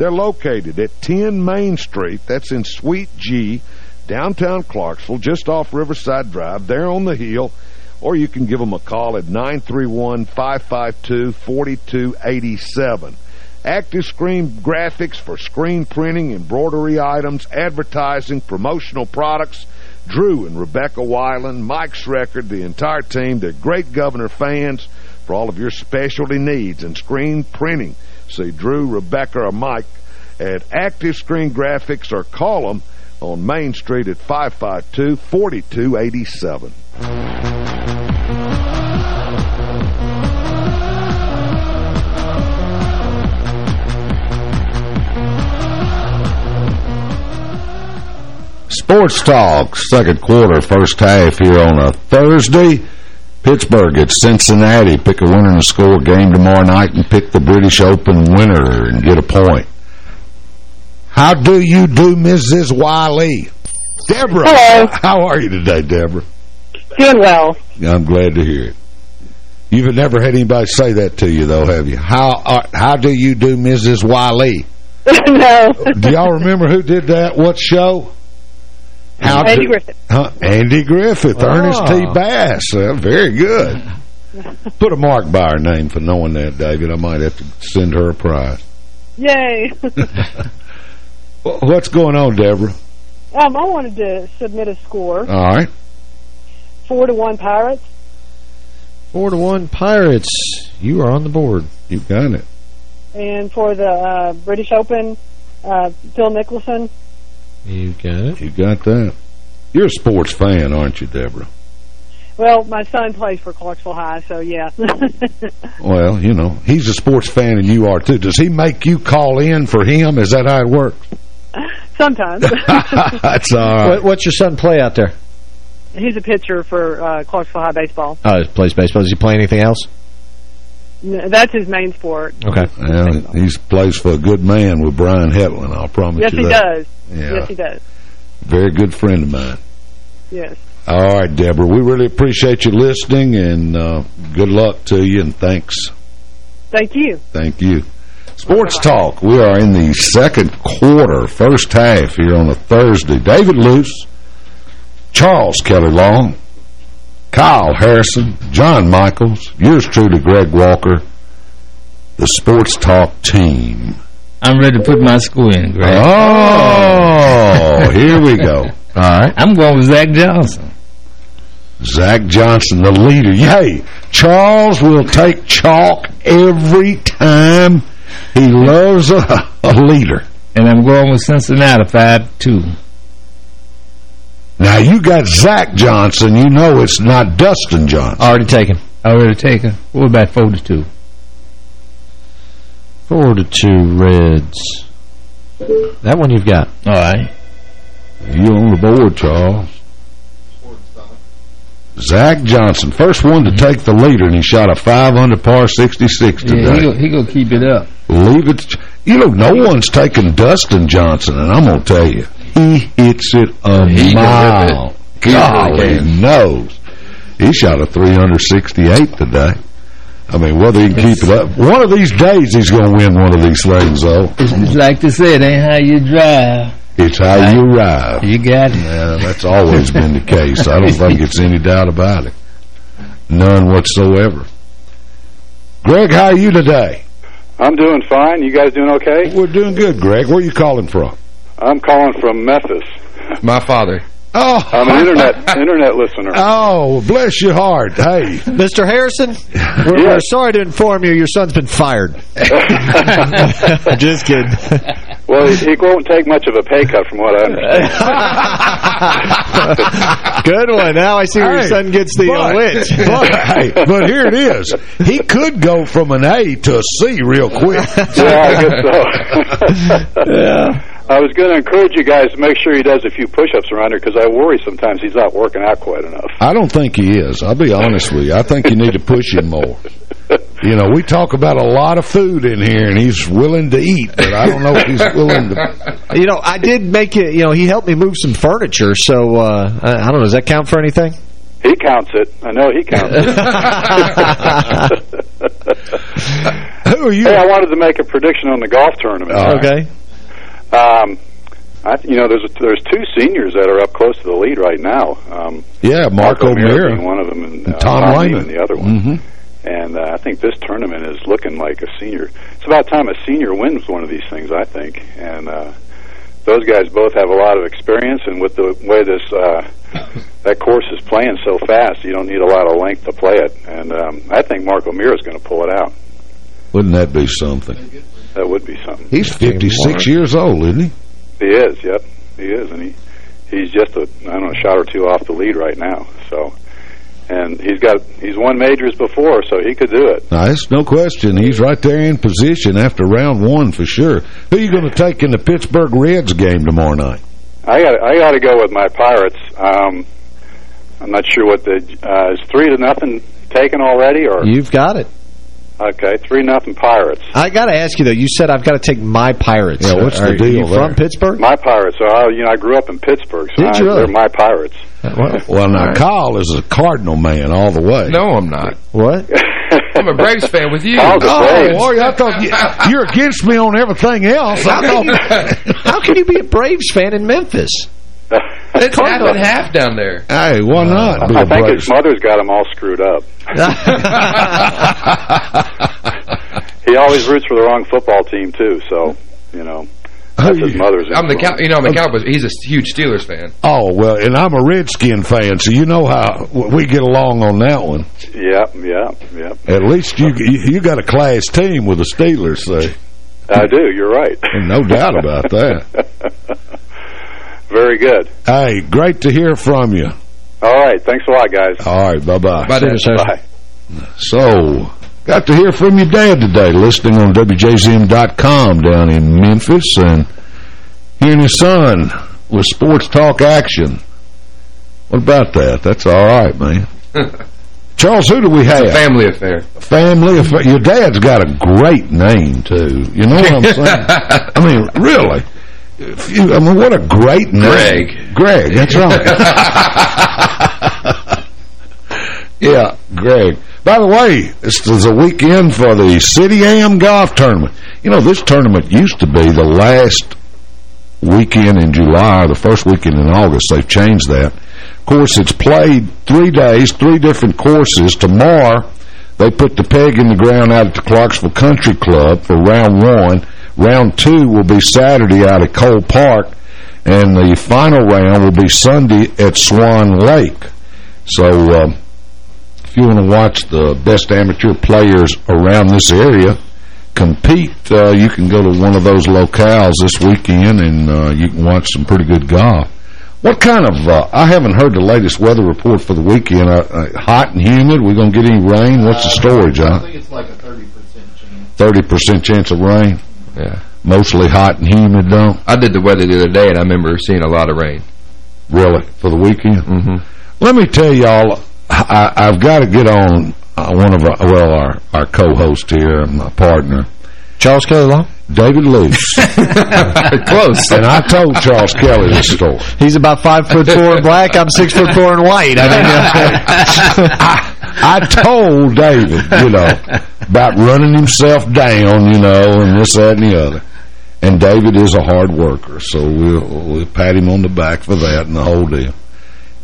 They're located at 10 Main Street, that's in Suite G, downtown Clarksville, just off Riverside Drive. They're on the hill, or you can give them a call at 931-552-4287. Active Screen Graphics for screen printing, embroidery items, advertising, promotional products. Drew and Rebecca Weiland, Mike Schreckard, the entire team, they're great Governor fans for all of your specialty needs and screen printing. See Drew, Rebecca, or Mike at Active Screen Graphics or call them on Main Street at 552-4287. Sports Talk, second quarter, first half here on a Thursday. Pittsburgh at Cincinnati. Pick a winner in and score game tomorrow night and pick the British Open winner and get a point. How do you do, Mrs. Wiley? Deborah. Hello. How are you today, Deborah? Doing well. I'm glad to hear it. You've never had anybody say that to you, though, have you? How uh, how do you do, Mrs. Wiley? no. Do y'all remember who did that? What show? How Andy to- Griffith. Huh? Andy Griffith, Oh. Ernest T. Bass. Uh, very good. Put a mark by her name for knowing that, David. I might have to send her a prize. Yay. What's going on, Deborah? um, I wanted to submit a score. All right. Four to one Pirates. Four to one Pirates. You are on the board. You've got it. And for the uh, British Open, uh, Phil Mickelson. You got it. You got that. You're a sports fan, aren't you, Deborah? Well, my son plays for Clarksville High, so yeah. Well, you know, he's a sports fan and you are too. Does he make you call in for him? Is that how it works? Sometimes. That's all right. What, what's your son play out there? He's a pitcher for uh, Clarksville High Baseball. Oh, he plays baseball. Does he play anything else? That's his main sport. Okay. Well, he plays for a good man with Brian Hetland, I'll promise you. that. Yes, he does. Yeah. Yes, he does. Very good friend of mine. Yes. All right, Deborah, we really appreciate you listening, and uh, good luck to you, and thanks. Thank you. Thank you. Sports Talk. We are in the second quarter, first half here on a Thursday. David Luce, Charles Kelly Long, Kyle Harrison, John Michaels, yours truly, Greg Walker, the Sports Talk team. I'm ready to put my school in, Greg. Oh, here we go. All right. I'm going with Zach Johnson. Zach Johnson, the leader. Hey, Charles will take chalk every time. He loves a, a leader. And I'm going with Cincinnati 5-2. Now, you got Zach Johnson. You know it's not Dustin Johnson. Already taken. Already taken. What about 4 to 2? Four to two Reds. That one you've got. All right. You on the board, Charles. Zach Johnson, first one to take the leader, and he shot a 500 par 66 today. Yeah, he go, he go keep it up. Leave it. You know, no one's taking Dustin Johnson, and I'm going to tell you, he hits it a He mile. rip it. He Golly knows. He shot a 368 today. I mean, whether he can keep it up. One of these days, he's going to win one of these things, though. It's, it's like they say, it ain't how you drive. It's how you ride. You got it. Yeah, that's always been the case. I don't think it's any doubt about it. None whatsoever. Greg, how are you today? I'm doing fine. You guys doing okay? We're doing good, Greg. Where are you calling from? I'm calling from Memphis. My father. Oh, I'm an internet internet listener. Oh, bless your heart. Hey. Mr. Harrison, we're, we're sorry to inform you your son's been fired. Just kidding. Well, he, he won't take much of a pay cut from what I understand. Good one. Now I see where your son gets the uh, but- witch. But, hey, but here it is. He could go from an A to a C real quick. yeah, I guess so. yeah. I was going to encourage you guys to make sure he does a few push-ups around here because I worry sometimes he's not working out quite enough. I don't think he is. I'll be honest with you. I think you need to push him more. You know, we talk about a lot of food in here, and he's willing to eat, but I don't know if he's willing to... You know, I did make it, you know, he helped me move some furniture, so, uh, I, I don't know, does that count for anything? He counts it. I know he counts it. Who are you? Hey, I wanted to make a prediction on the golf tournament. Okay. Um, I, you know, there's there's two seniors that are up close to the lead right now. Um, Yeah, Mark, O'Meara. being one of them, and uh, Tom. Lehman the other one. hmm And uh, I think this tournament is looking like a senior. It's about time a senior wins one of these things, I think. And uh, those guys both have a lot of experience, and with the way this uh, that course is playing so fast, you don't need a lot of length to play it. And um, I think Mark O'Meara is going to pull it out. Wouldn't that be something? That would be something. He's 56 years old, isn't he? He is, yep, he is, and he he's just a I don't know a shot or two off the lead right now. So, and he's got he's won majors before, so he could do it. Nice, no question. He's right there in position after round one for sure. Who are you going to take in the Pittsburgh Reds game tomorrow night? I got I got to go with my Pirates. Um, I'm not sure what the uh, is three to nothing taken already, or You've got it. Okay, three nothing Pirates. I got to ask you, though, you said I've got to take my Pirates. Yeah, what's the Are deal you from? Pittsburgh? My Pirates. So I, you know, I grew up in Pittsburgh, so Did I, you really? they're my Pirates. Uh, well, now, Kyle is a Cardinal man all the way. No, I'm not. What? I'm a Braves fan with you. Kyle's a Oh, Braves. boy, I thought you, you're against me on everything else. I thought, How can you be a Braves fan in Memphis? It's half and half down there. hey, why not be I a think Braves? his mother's got him all screwed up. he always roots for the wrong football team too, so you know that's his oh, mother's. I'm the cow you know I'm a Cowboys. He's a huge Steelers fan. Oh, well, and I'm a Redskin fan, so you know how we get along on that one. Yep, yep, yep. At least you you got a class team with the Steelers, so I do. You're right. no doubt about that. Very good. Hey, great to hear from you. All right. Thanks a lot, guys. All right, bye-bye. Bye, Dad. Bye. So, got to hear from your dad today, listening on WJZM.com down in Memphis, and hearing his son with Sports Talk Action. What about that? That's all right, man. Charles, who do we have? It's a family affair. Family affair. Your dad's got a great name, too. You know what I'm saying? I mean, really. You, I mean, what a great name. Greg. Greg, that's right. yeah, Greg. By the way, this is a weekend for the City Am Golf Tournament. You know, this tournament used to be the last weekend in July, or the first weekend in August. They've changed that. Of course, it's played three days, three different courses. Tomorrow, they put the peg in the ground out at the Clarksville Country Club for round one. Round two will be Saturday out at Cole Park, and the final round will be Sunday at Swan Lake. So, uh, if you want to watch the best amateur players around this area compete, uh, you can go to one of those locales this weekend, and uh, you can watch some pretty good golf. What kind of, uh, I haven't heard the latest weather report for the weekend. Uh, uh, hot and humid? We going to get any rain? What's the story, John? I think it's like a 30% chance. 30% chance of rain? Yeah. Mostly hot and humid, though? I did the weather the other day, and I remember seeing a lot of rain. Really? For the weekend? Mm-hmm. Let me tell y'all, I, I've got to get on uh, one of our, well, our, our co-host here, my partner. Charles Kelly Long? David Luce. Close. And I told Charles Kelly this story. He's about five foot four in black. I'm six foot four in white. I mean, I, I told David, you know, about running himself down, you know, and this, that, and the other. And David is a hard worker, so we'll, we'll pat him on the back for that and the whole deal.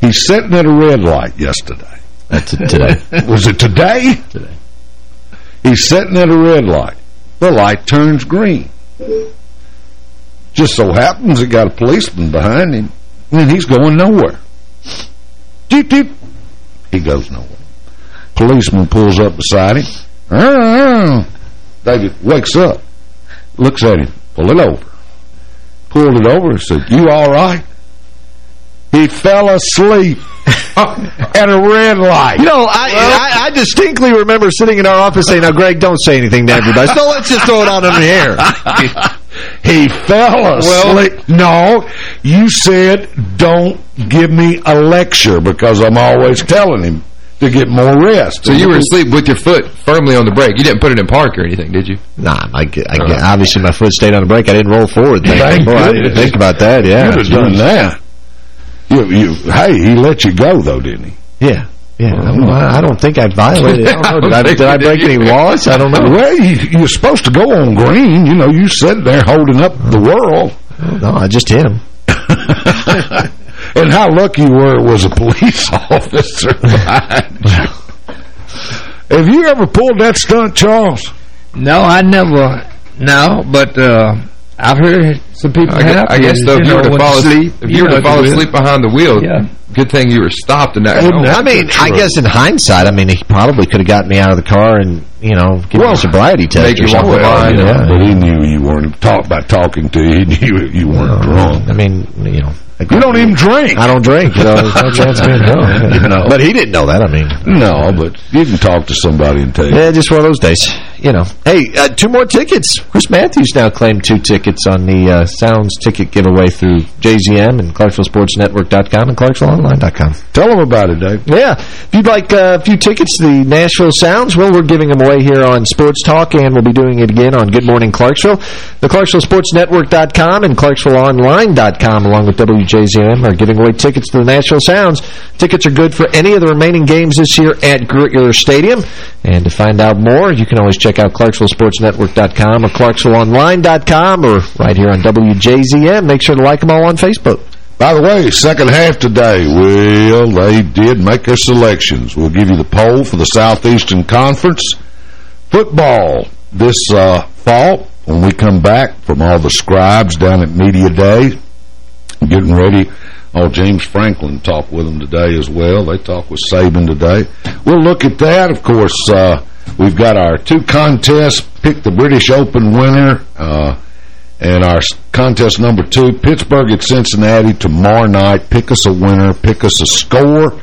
He's sitting at a red light yesterday. That's it today. Was it today? Today. He's sitting at a red light. The light turns green. Just so happens it got a policeman behind him, and he's going nowhere. Deep, deep. He goes nowhere. Policeman pulls up beside him. Ah, David wakes up, looks at him, pull it over. Pulled it over and said, you all right? He fell asleep at a red light. You know, I, I, I distinctly remember sitting in our office saying, now, Greg, don't say anything to everybody. So let's just throw it out on the air. he fell asleep. no, you said don't give me a lecture because I'm always telling him to get more rest. So you were asleep with your foot firmly on the brake. You didn't put it in park or anything, did you? Nah, I, I, obviously my foot stayed on the brake. I didn't roll forward. Thank Boy, I didn't think about that, yeah. You'd have done that. You, you, hey, he let you go, though, didn't he? Yeah. Yeah, I don't. I don't think I violated. I don't know. Did I, did I break any laws? I don't know. Well, you, you're supposed to go on green. You know, you sit there holding up the world. No, I just hit him. and how lucky you were it was a police officer. Have you ever pulled that stunt, Charles? No, I never. No, but uh, I've heard some people I guess, have. I guess though, if you were to fall sleep, asleep, if you were know, to fall the asleep behind the wheel, Yeah. good thing you were stopped in that. I mean, I guess in hindsight, I mean, he probably could have gotten me out of the car and, you know, give me a sobriety test make or you walk something. the line, yeah. But he knew you weren't talk by talking to you. He knew you weren't drunk. I mean, you know. You don't even drink. I don't drink, so there's no chance of being drunk. You know. But he didn't know that, I mean. No, but you can talk to somebody and tell you. Yeah, just one of those days. You know. Hey, uh, two more tickets. Chris Matthews now claimed two tickets on the uh, Sounds ticket giveaway through JZM and ClarksvilleSportsNetwork.com and ClarksvilleOnline.com. Tell them about it, Dave. Yeah. If you'd like uh, a few tickets to the Nashville Sounds, well, we're giving them away here on Sports Talk, and we'll be doing it again on Good Morning Clarksville. The ClarksvilleSportsNetwork.com and ClarksvilleOnline.com, along with WJZM, are giving away tickets to the Nashville Sounds. Tickets are good for any of the remaining games this year at Greer Stadium. And to find out more, you can always check out ClarksvilleSportsNetwork.com or ClarksvilleOnline.com or right here on WJZM. Make sure to like them all on Facebook. By the way, second half today, well, they did make their selections. We'll give you the poll for the Southeastern Conference. Football this uh, fall when we come back from all the scribes down at Media Day. Getting ready. Oh, James Franklin talked with them today as well. They talked with Saban today. We'll look at that. Of course, uh, we've got our two contests. Pick the British Open winner. Uh, and our contest number two, Pittsburgh at Cincinnati tomorrow night. Pick us a winner. Pick us a score.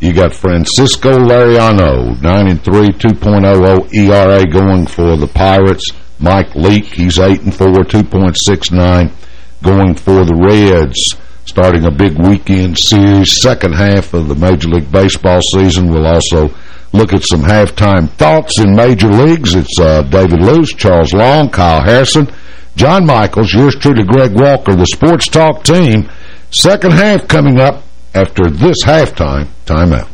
You got Francisco Liriano, 9 and 3, 2.00 ERA going for the Pirates. Mike Leake, he's 8 and 4, 2.69 going for the Reds. Starting a big weekend series, second half of the Major League Baseball season. We'll also look at some halftime thoughts in major leagues. It's uh, David Luce, Charles Long, Kyle Harrison, John Michaels, yours truly, Greg Walker, the Sports Talk team. Second half coming up after this halftime timeout.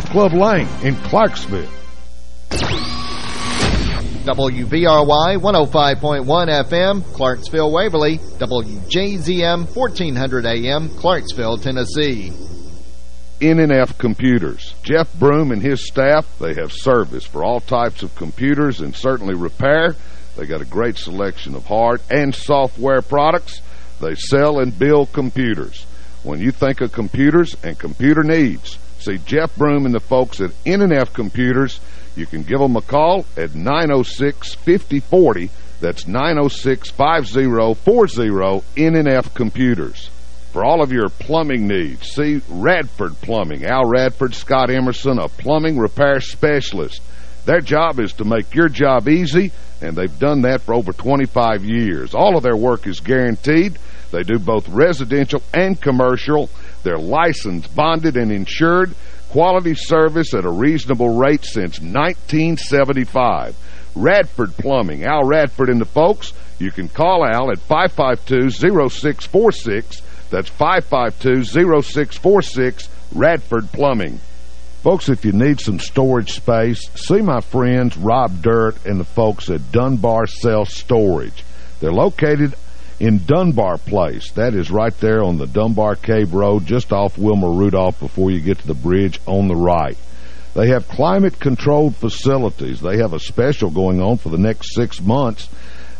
Club Lane in Clarksville. WVRY 105.1 FM, Clarksville, Waverly, WJZM 1400 AM, Clarksville, Tennessee. NNF Computers. Jeff Broom and his staff, they have service for all types of computers and certainly repair. They got a great selection of hard and software products. They sell and build computers. When you think of computers and computer needs, See Jeff Broom and the folks at NNF Computers. You can give them a call at 906-5040. That's 906-5040 NNF Computers. For all of your plumbing needs, see Radford Plumbing. Al Radford, Scott Emerson, a plumbing repair specialist. Their job is to make your job easy, and they've done that for over 25 years. All of their work is guaranteed. They do both residential and commercial. They're licensed, bonded, and insured. Quality service at a reasonable rate since 1975. Radford Plumbing. Al Radford and the folks. You can call Al at 552-0646. That's 552-0646, Radford Plumbing. Folks, if you need some storage space, see my friends Rob Dirt and the folks at Dunbar Self Storage. They're located in Dunbar Place. That is right there on the Dunbar Cave Road, just off Wilma Rudolph before you get to the bridge on the right. They have climate-controlled facilities. They have a special going on for the next six months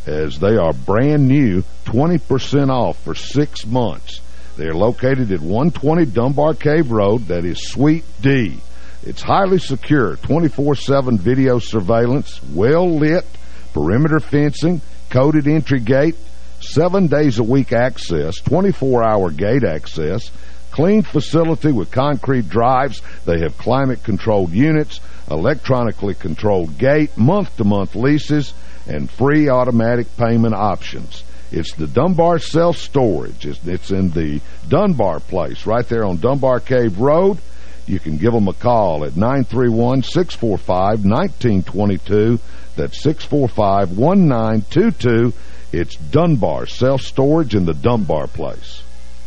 as they are brand new, 20% off for six months. They are located at 120 Dunbar Cave Road. That is Suite D. It's highly secure, 24-7 video surveillance, well-lit, perimeter fencing, coded entry gate, seven days a week access, 24-hour gate access, clean facility with concrete drives. They have climate-controlled units, electronically controlled gate, month-to-month -month leases, and free automatic payment options. It's the Dunbar Self-Storage. It's, it's in the Dunbar place right there on Dunbar Cave Road. You can give them a call at 931-645-1922. That's 645-1922 it's Dunbar Self-Storage in the Dunbar Place.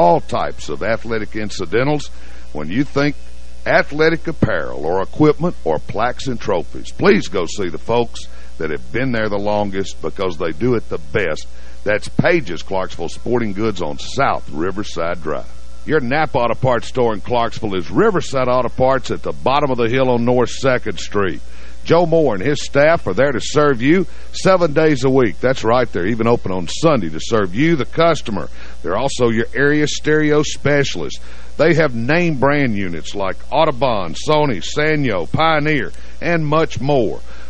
all types of athletic incidentals. When you think athletic apparel or equipment or plaques and trophies, please go see the folks that have been there the longest because they do it the best. That's Page's Clarksville Sporting Goods on South Riverside Drive. Your Napa Auto Parts store in Clarksville is Riverside Auto Parts at the bottom of the hill on North 2nd Street. Joe Moore and his staff are there to serve you seven days a week. That's right. They're even open on Sunday to serve you, the customer. They're also your area stereo specialist. They have name brand units like Audiobahn, Sony, Sanyo, Pioneer, and much more.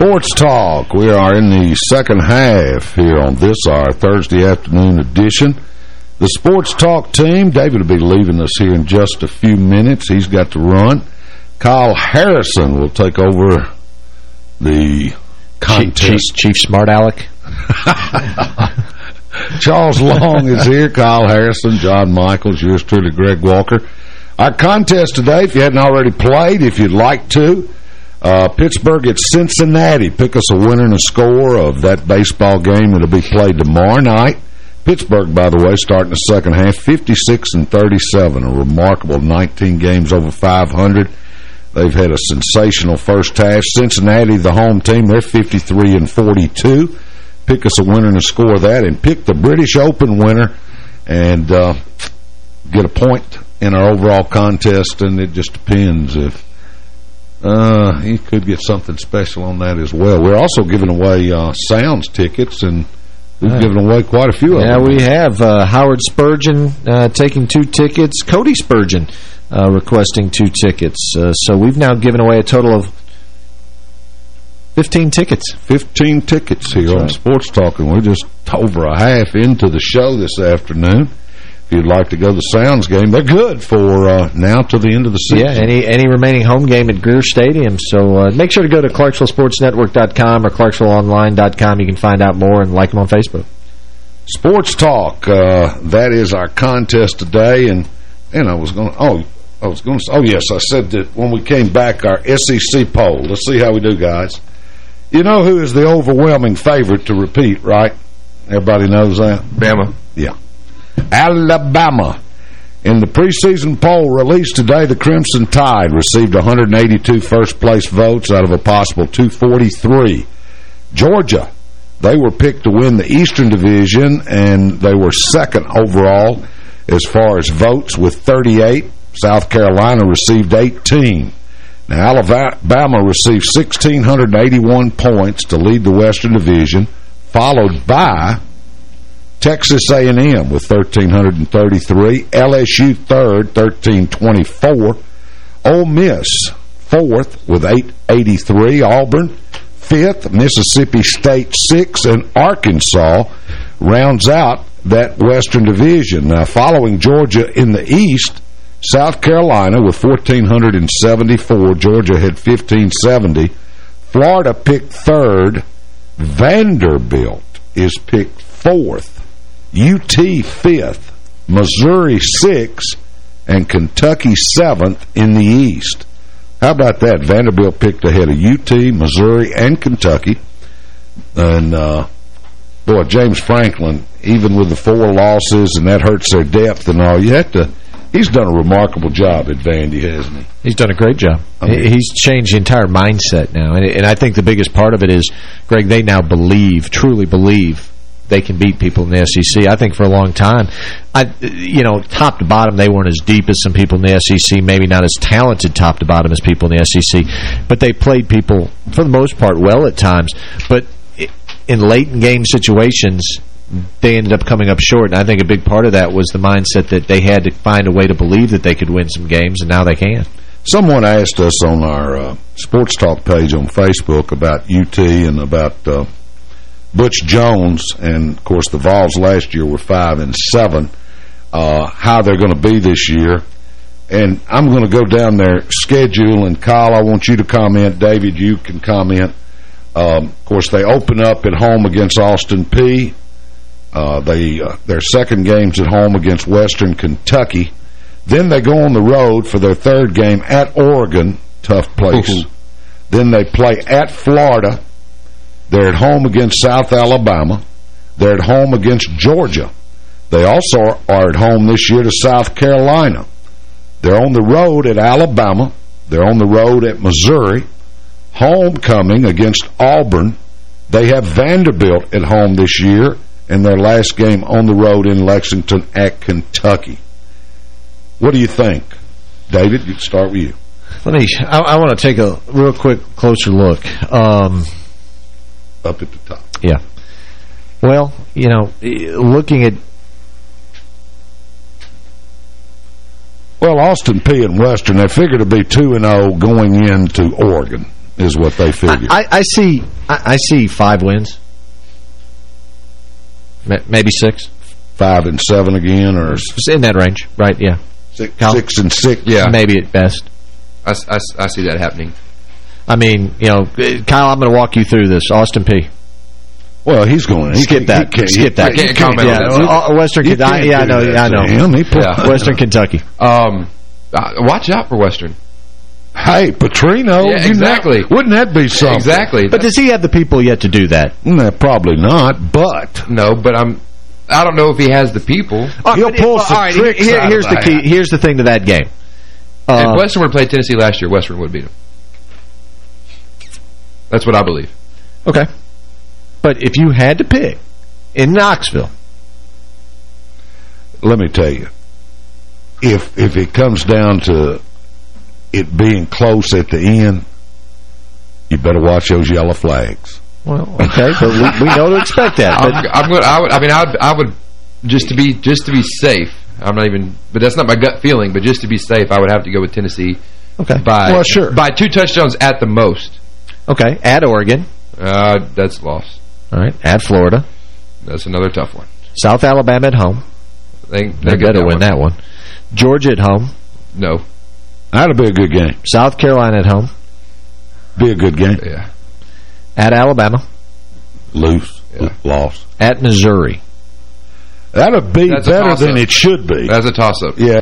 Sports Talk. We are in the second half here on this, our Thursday afternoon edition. The Sports Talk team, David will be leaving us here in just a few minutes. He's got to run. Kyle Harrison will take over the contest. Chief, Chief, Chief Smart Alec. Charles Long is here, Kyle Harrison, John Michaels, yours truly, Greg Walker. Our contest today, if you hadn't already played, if you'd like to, uh, Pittsburgh at Cincinnati. Pick us a winner and a score of that baseball game. It'll be played tomorrow night. Pittsburgh, by the way, starting the second half, 56 and 37, a remarkable 19 games over 500. They've had a sensational first half. Cincinnati, the home team, they're 53 and 42. Pick us a winner and a score of that, and pick the British Open winner and uh, get a point in our overall contest, and it just depends if uh, he could get something special on that as well. We're also giving away uh, Sounds tickets, and we've given away quite a few yeah, of them. Yeah, we have uh, Howard Spurgeon uh, taking two tickets, Cody Spurgeon uh, requesting two tickets. Uh, so we've now given away a total of 15 tickets. 15 tickets here on Sports Talk, and we're just over a half into the show this afternoon. If you'd like to go to the Sounds game, they're good for uh, now to the end of the season. Yeah, any any remaining home game at Greer Stadium. So uh, make sure to go to ClarksvilleSportsNetwork.com or ClarksvilleOnline.com. You can find out more and like them on Facebook. Sports Talk, uh, that is our contest today, and and I was going to, oh, I was going to, oh yes, I said that when we came back, our SEC poll. Let's see how we do, guys. You know who is the overwhelming favorite to repeat, right? Everybody knows that? Bama. Yeah. Alabama. In the preseason poll released today, the Crimson Tide received 182 first-place votes out of a possible 243. Georgia, they were picked to win the Eastern Division, and they were second overall as far as votes with 38. South Carolina received 18. Now, Alabama received 1,681 points to lead the Western Division, followed by Texas A&M with 1,333. LSU third, 1,324. Ole Miss fourth with 883. Auburn fifth. Mississippi State sixth. And Arkansas rounds out that Western Division. Now, following Georgia in the East, South Carolina with 1,474. Georgia had 1,570. Florida picked third. Vanderbilt is picked fourth. UT fifth, Missouri sixth, and Kentucky seventh in the East. How about that? Vanderbilt picked ahead of UT, Missouri, and Kentucky. And, uh, boy, James Franklin, even with the four losses, and that hurts their depth and all, you have to... He's done a remarkable job at Vandy, hasn't he? He's done a great job. I mean, He's changed the entire mindset now. And, and I think the biggest part of it is, Greg, they now believe, truly believe, they can beat people in the SEC. I think for a long time, I, you know, top to bottom, they weren't as deep as some people in the SEC, maybe not as talented top to bottom as people in the SEC, but they played people, for the most part, well at times. But in late-in-game situations, they ended up coming up short. And I think a big part of that was the mindset that they had to find a way to believe that they could win some games, and now they can. Someone asked us on our uh, Sports Talk page on Facebook about UT and about uh, Butch Jones, and of course the Vols last year were five and seven. Uh, how they're going to be this year, and I'm going to go down their schedule. And Kyle, I want you to comment. David, you can comment. Um, of course, they open up at home against Austin Peay. Uh, they uh, their second game's at home against Western Kentucky. Then they go on the road for their third game at Oregon. Tough place. Then they play at Florida. They're at home against South Alabama. They're at home against Georgia. They also are at home this year to South Carolina. They're on the road at Alabama. They're on the road at Missouri. Homecoming against Auburn. They have Vanderbilt at home this year and their last game on the road in Lexington at Kentucky. What do you think? David, you start with you. Let me, I, I want to take a real quick closer look. Um, Up at the top. Yeah. Well, you know, looking at Well, Austin Peay and Western, they figure to be 2-0 going into Oregon, is what they figure. I, I see I, I, see five wins. Maybe six. Five and seven again, or... In that range, right, yeah. Six, six and six. Yeah. Maybe at best. I, I, I see that happening. I mean, you know, Kyle, I'm going to walk you through this. Austin Peay. Well, he's going to skip that. He skip that. I can't comment yeah, on that. Western Kentucky. Yeah, I know. I know. Him. He yeah. Western Kentucky. Um, uh, watch out for Western. Hey, Petrino. Yeah, exactly. Not, wouldn't that be something? Exactly. But does he have the people yet to do that? No, probably not. But no, but I'm. I don't know if he has the people. Uh, He'll pull it, some all right, tricks here, out Here's of the that. key. Here's the thing to that game. if Uh, Western would have played Tennessee last year, Western would beat him. That's what I believe. Okay. But if you had to pick in Knoxville, let me tell you, if if it comes down to it being close at the end, you better watch those yellow flags. Well, okay, but we, we know to expect that. I'm, I'm going. I would. I mean, I would, I would just to be just to be safe. I'm not even. But that's not my gut feeling. But just to be safe, I would have to go with Tennessee. Okay. By Well, sure. By two touchdowns at the most. Okay, at Oregon. Uh, that's lost. All right, at Florida. That's another tough one. South Alabama at home. They, They better win that one. Georgia at home. No. That'll be a good game. South Carolina at home. Be a good game. Yeah. At Alabama. Loose. Yeah. Lost. At Missouri. That'll be That's better than it should be. That's a toss-up. Yeah.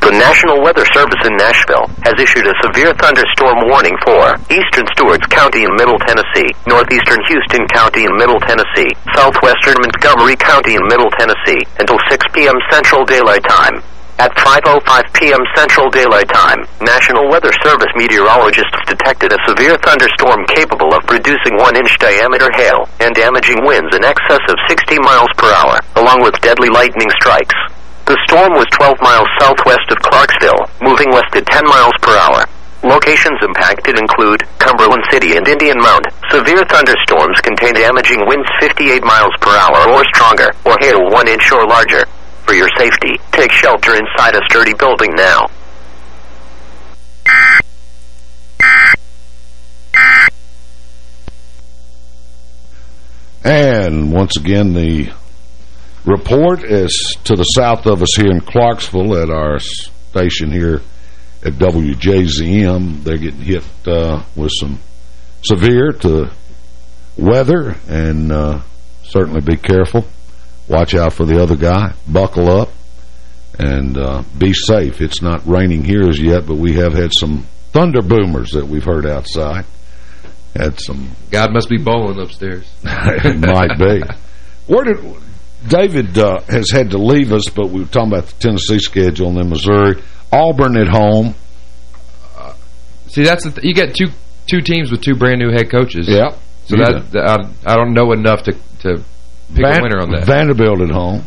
The National Weather Service in Nashville has issued a severe thunderstorm warning for eastern Stewart's County in Middle Tennessee, northeastern Houston County in Middle Tennessee, southwestern Montgomery County in Middle Tennessee until 6 p.m. Central Daylight Time. At 5.05 p.m. Central Daylight Time, National Weather Service meteorologists detected a severe thunderstorm capable of producing one-inch diameter hail and damaging winds in excess of 60 miles per hour, along with deadly lightning strikes. The storm was 12 miles southwest of Clarksville, moving west at 10 miles per hour. Locations impacted include Cumberland City and Indian Mound. Severe thunderstorms contain damaging winds 58 miles per hour or stronger, or hail 1 inch or larger. For your safety, take shelter inside a sturdy building now. And once again, the report is to the south of us here in Clarksville at our station here at WJZM. They're getting hit uh, with some severe to weather, and uh, certainly be careful. Watch out for the other guy. Buckle up and uh, be safe. It's not raining here as yet, but we have had some thunder boomers that we've heard outside. Had some God must be bowling upstairs. it might be. Where did David uh, has had to leave us, but we were talking about the Tennessee schedule and then Missouri. Auburn at home. See, that's the th you get two two teams with two brand new head coaches. Yep. So that, that I, I don't know enough to to pick Van- a winner on that. Vanderbilt at home.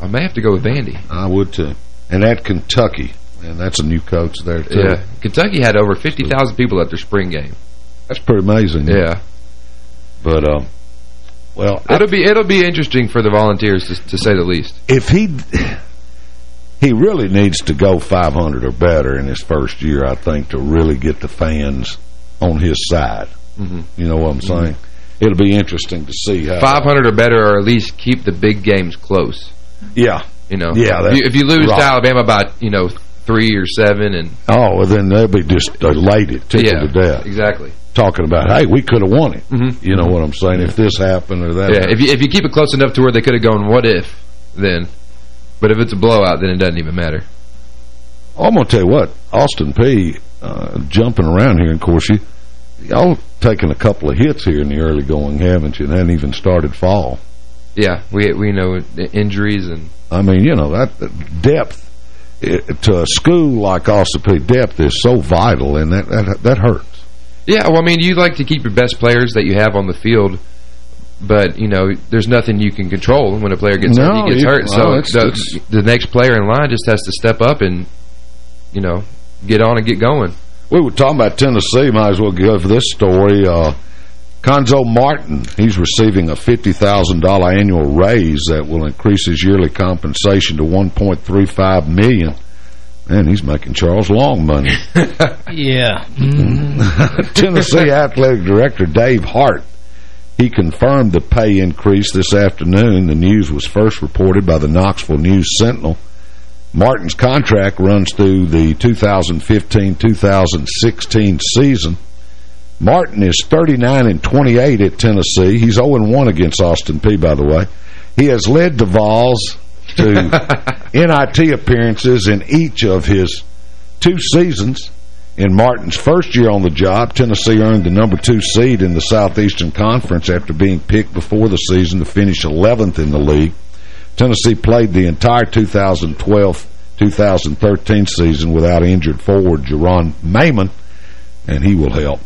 I may have to go with Vandy. I would too. And at Kentucky, and that's a new coach there too. Yeah, Kentucky had over fifty thousand people at their spring game. That's pretty amazing. Yeah, But um, well, it'll be it'll be interesting for the Volunteers to, to say the least. if he he really needs to go 500 or better in his first year, I think, to really get the fans on his side. Mhm. You know what I'm saying? It'll be interesting to see how. Five hundred or better, or at least keep the big games close. Yeah, You know, Yeah, if, you, if you lose right. to Alabama by you know three or seven, and Oh, well, then they'll be just elated, tickled Yeah, to death. exactly. Talking about, hey, we could have won it. You know what I'm saying? If this happened or that yeah, happened. if you if you keep it close enough to where they could have gone, what if? Then, but if it's a blowout, then it doesn't even matter. I'm going to tell you what, Austin Peay. Uh, jumping around here, of course, you, y'all taking a couple of hits here in the early going, haven't you? And hadn't even started fall. Yeah, we we know injuries and I mean, you know, that depth it, to a school like Austin Peay. Depth is so vital, and that, that, that hurts. Yeah, well, I mean, you like to keep your best players that you have on the field, but, you know, there's nothing you can control when a player gets hurt. No, He gets you- hurt, so well, it's- the, it's- the next player in line just has to step up and, you know, get on and get going. We were talking about Tennessee. Might as well give this story. Uh, Cuonzo Martin, he's receiving a $50,000 annual raise that will increase his yearly compensation to $1.35 million. Man, he's making Charles Long money. Yeah. Mm. Tennessee Athletic Director Dave Hart, he confirmed the pay increase this afternoon. The news was first reported by the Knoxville News Sentinel. Martin's contract runs through the 2015-2016 season. Martin is 39 and 28 at Tennessee. He's 0-1 against Austin Peay, by the way. He has led the Vols to NIT appearances in each of his two seasons. In Martin's first year on the job, Tennessee earned the number two seed in the Southeastern Conference after being picked before the season to finish 11th in the league. Tennessee played the entire 2012-2013 season without injured forward Jeronne Maymon, and he will help.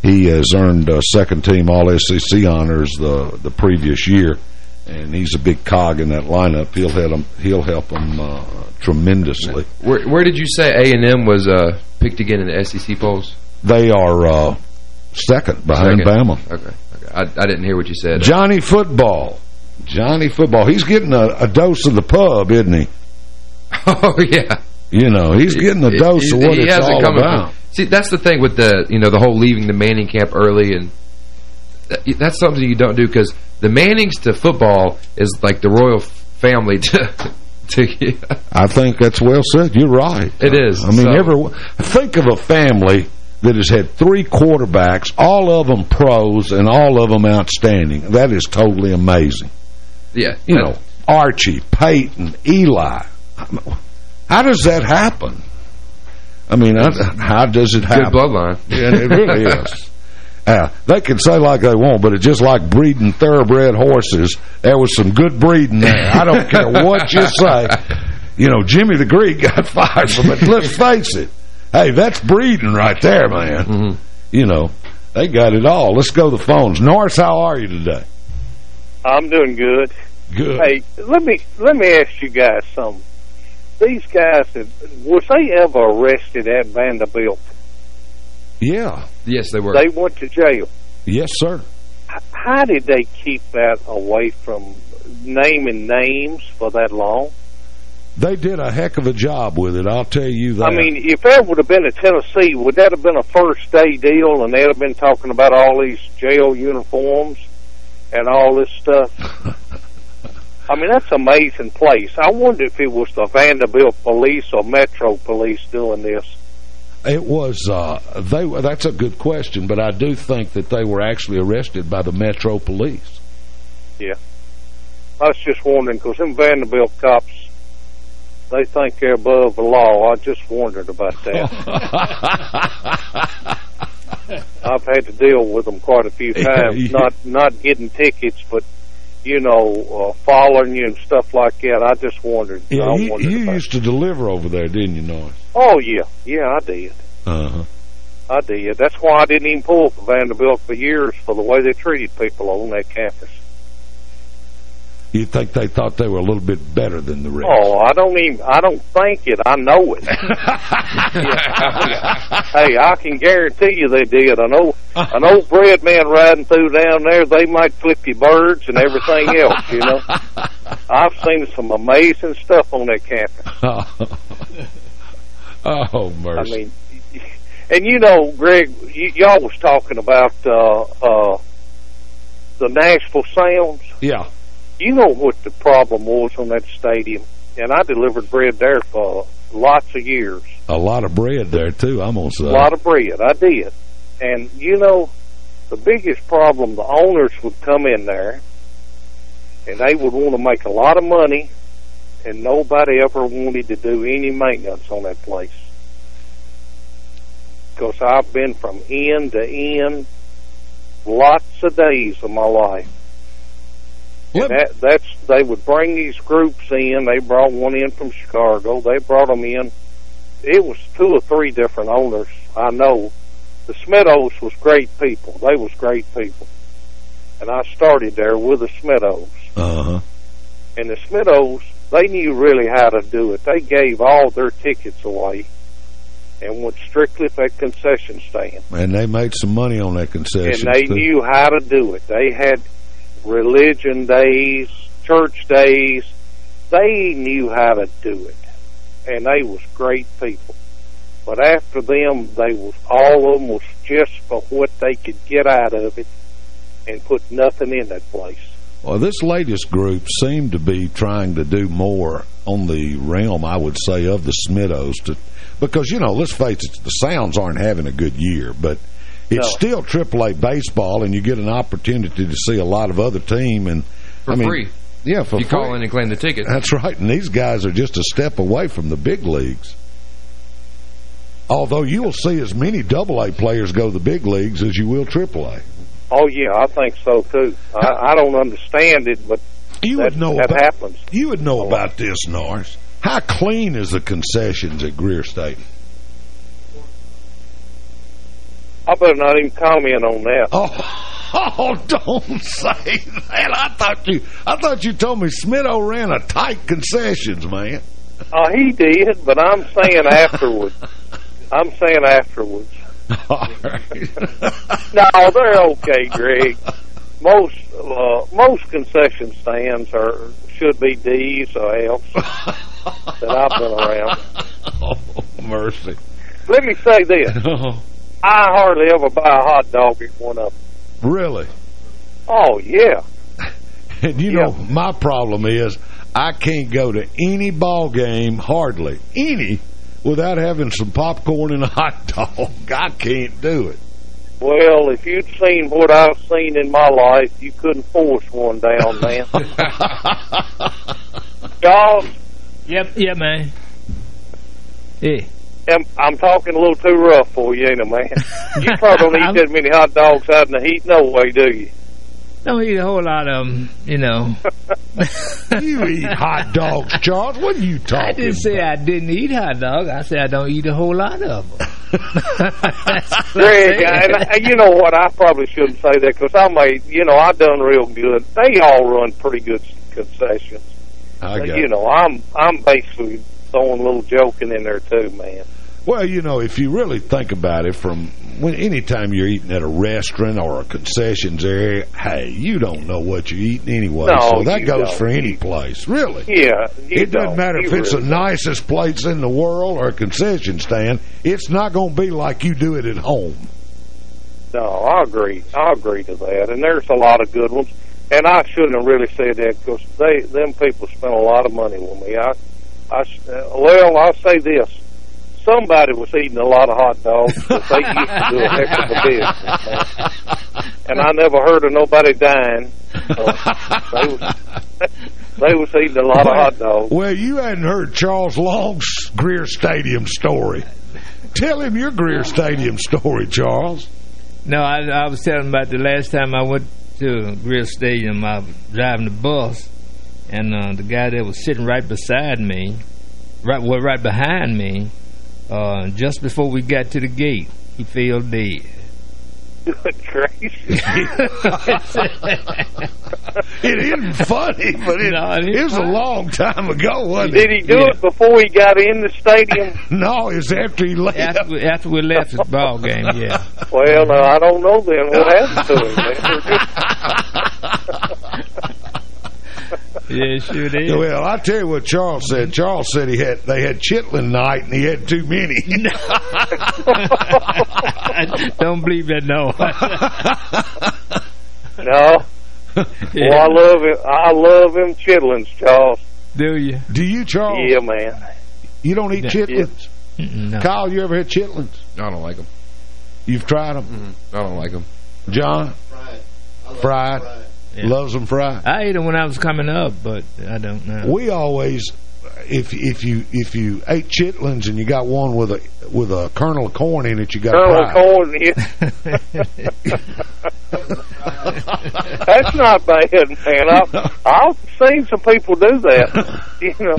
He has earned uh, second-team All-SEC honors the the previous year, and he's a big cog in that lineup. He'll help him. He'll help them uh, tremendously. Where, where did you say A&M was uh, picked again in the SEC polls? They are uh, second behind Second. Bama. Okay. okay. I, I didn't hear what you said. Johnny Football. Johnny Football. He's getting a, a dose of the pub, isn't he? Oh, yeah. You know, he's getting a dose He- of what he it's all about. See, that's the thing with the, you know, the whole leaving the Manning camp early, and that's something you don't do because the Mannings to football is like the royal family to... to I think that's well said. You're right. It is. I mean, So- every think of a family that has had three quarterbacks, all of them pros and all of them outstanding. That is totally amazing. yeah. You know, Archie, Peyton, Eli. How does that happen? I mean, I- how does it happen? Good bloodline. Yeah, it really is. Uh, they can say like they want, but it's just like breeding thoroughbred horses. There was some good breeding there. I don't care what you say. You know, Jimmy the Greek got fired from it. Let's face it. Hey, that's breeding right there, man. Mm-hmm. You know, they got it all. Let's go to the phones. Norris, how are you today? I'm doing good. Good. Hey, let me let me ask you guys something. These guys, was they ever arrested at Vanderbilt? Yeah. Yes, they were. They went to jail. Yes, sir. How did they keep that away from naming names for that long? They did a heck of a job with it, I'll tell you that. I mean, if that would have been in Tennessee, would that have been a first day deal and they'd have been talking about all these jail uniforms and all this stuff? I mean, that's an amazing place. I wonder if it was the Vanderbilt police or Metro police doing this. It was, uh, they. that's a good question, but I do think that they were actually arrested by the Metro Police. Yeah. I was just wondering, because them Vanderbilt cops, they think they're above the law. I just wondered about that. I've had to deal with them quite a few times, not not getting tickets, but, you know, uh, following you and stuff like that. I just wondered. Yeah, I you, wondered you used to deliver over there, didn't you, Norris? Oh, yeah. Yeah, I did. Uh-huh. I did. That's why I didn't even pull for Vanderbilt for years for the way they treated people on that campus. You think they thought they were a little bit better than the rest? Oh, I don't even, I don't think it. I know it. hey, I can guarantee you they did. An old, an old bread man riding through down there, they might flip you birds and everything else, you know. I've seen some amazing stuff on that campus. oh, mercy. I mean, and you know, Greg, y- y'all was talking about, uh, uh, the Nashville Sounds. yeah. You know what the problem was on that stadium? and I delivered bread there for lots of years. A lot of bread there, too, I'm going to say. A lot of bread, I did. And, you know, the biggest problem, the owners would come in there, and they would want to make a lot of money, and nobody ever wanted to do any maintenance on that place. Because I've been from end to end lots of days of my life. And that, that's they would bring these groups in. They brought one in from Chicago. They brought them in. It was two or three different owners. I know the Smeadows was great people. They was great people, and I started there with the Smeadows. Uh huh. And the Smeadows, they knew really how to do it. They gave all their tickets away and went strictly for that concession stand. And they made some money on that concession. And they knew how to do it. They had religion days, church days. They knew how to do it. And they was great people. But after them, they was all of them was just for what they could get out of it and put nothing in that place. Well, this latest group seemed to be trying to do more on the realm, I would say, of the Schmittous. To, because, you know, let's face it, the Sounds aren't having a good year, but it's No. still AAA baseball, and you get an opportunity to see a lot of other team. and For I mean, free. Yeah, for you free. call in and claim the ticket. That's right, and these guys are just a step away from the big leagues. Although you will see as many double-A players go to the big leagues as you will triple-A. Oh, yeah, I think so, too. I, I don't understand it, but You that, would know that about, happens. You would know about this, Norris. How clean is the concessions at Greer Stadium? I better not even comment on that. Oh, Oh, don't say that. I thought you I thought you told me Schmittou ran a tight concessions, man. Uh, he did, but I'm saying afterwards. I'm saying afterwards. All right. No, they're okay, Greg. Most uh, most concession stands are should be D's or F's that I've been around. Oh, mercy. Let me say this: I hardly ever buy a hot dog at one of them. Really? Oh yeah, And you know, my problem is I can't go to any ball game, hardly any, without having some popcorn and a hot dog. I can't do it. Well, if you'd seen what I've seen in my life, you couldn't force one down, man. Y'all, Yep, yeah, man. Yeah. I'm, I'm talking a little too rough for you, ain't it, man? You probably don't eat that many hot dogs out in the heat, no way, do you? Don't eat a whole lot of them, you know. you eat hot dogs, Charles. What are you talking I didn't say I didn't eat hot dogs. I said I don't eat a whole lot of them. Greg, and I, you know what? I probably shouldn't say that because I made, you know, I've done real good. They all run pretty good concessions. I But, got you know, I'm I'm basically throwing a little joking in there too, man. Well, you know, if you really think about it, from when anytime you're eating at a restaurant or a concessions area, hey, you don't know what you're eating anyway. No, so that goes don't. for any place, really. Yeah, It doesn't don't. matter You if it's really the nicest place in the world or a concession stand. It's not going to be like you do it at home. No, I agree. I agree to that. And there's a lot of good ones. And I shouldn't have really said that because they, them people spent a lot of money with me. I, I, uh, well, I'll say this. Somebody was eating a lot of hot dogs because they used to do a heck of a business. And I never heard of nobody dying. So they, was, they was eating a lot of hot dogs. Well, you hadn't heard Charles Long's Greer Stadium story. Tell him your Greer Stadium story, Charles. No, I, I was telling about the last time I went to Greer Stadium. I was driving the bus, and uh, the guy that was sitting right beside me, right well, right behind me, uh, just before we got to the gate, he fell dead. Crazy. It isn't funny, but it, No, it it was a long time ago, wasn't Did it? Did he do it before he got in the stadium? No, it's after he left. After, we- after we left the ball game, yeah. Well, no, I don't know then what happened to him. Man. Yeah, sure did. Well, I tell you what Charles said. Charles said he had they had chitlin night and he had too many. Don't believe that, no. no. Well, I love it. I love him chitlins, Charles. Do you? Do you, Charles? Yeah, man. You don't eat Yeah. chitlins? No. Kyle, you ever had chitlins? I don't like them. You've tried them? Mm-hmm. I don't like them. John? Fried. Fried. Yeah. Loves them fried. I ate them when I was coming up, but I don't know. We always, if if you if you ate chitlins and you got one with a with a kernel of corn in it, you got Colonel fried. Corn, yeah. That's not bad, man. I've, I've seen some people do that, you know.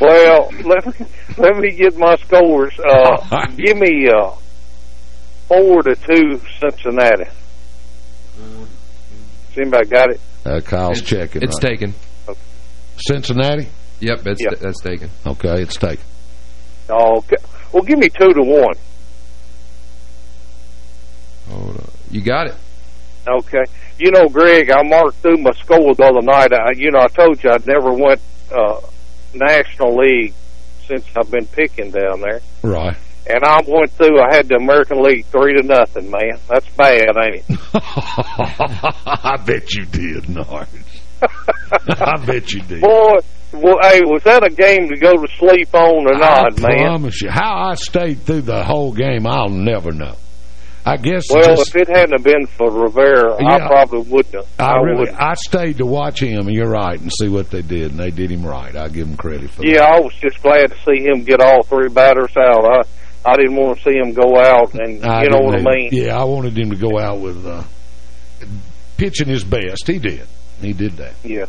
well, let me, let me get my scores. Uh, give me uh, four to two Cincinnati. Has anybody got it? Uh, Kyle's checking. It's right. taken. Cincinnati? Yep, that's Yep. that's taken. Okay, it's taken. Oh, okay. Well, give me two to one. Hold on. You got it. Okay. You know, Greg, I marked through my score the other night. I, you know, I told you I'd never went uh, National League since I've been picking down there. Right. And I went through, I had the American League three to nothing, man. That's bad, ain't it? I bet you did, Norris. I bet you did. Boy, well, hey, was that a game to go to sleep on or not, man? I man? promise you. How I stayed through the whole game, I'll never know. I guess Well, just, if it hadn't have been for Rivera, I probably wouldn't have. I, really, wouldn't. I stayed to watch him, and you're right, and see what they did, and they did him right. I give him credit for that Yeah, I was just glad to see him get all three batters out. I I didn't want to see him go out, and that. you know what I mean. Yeah, I wanted him to go out with uh, pitching his best. He did. He did that. Yeah.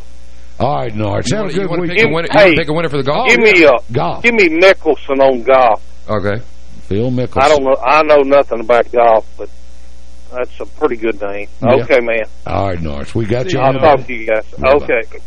All right, Norris. You Have wanna- you good wanna week. pick a winner- Hey, pick a winner for the golf? Give me uh, Golf. give me Mickelson on golf. Okay. Phil Mickelson. I don't know. I know nothing about golf, but that's a pretty good name. Yeah. Okay, man. All right, Norris. We got you. I'll talk to you guys. Bye-bye. Okay.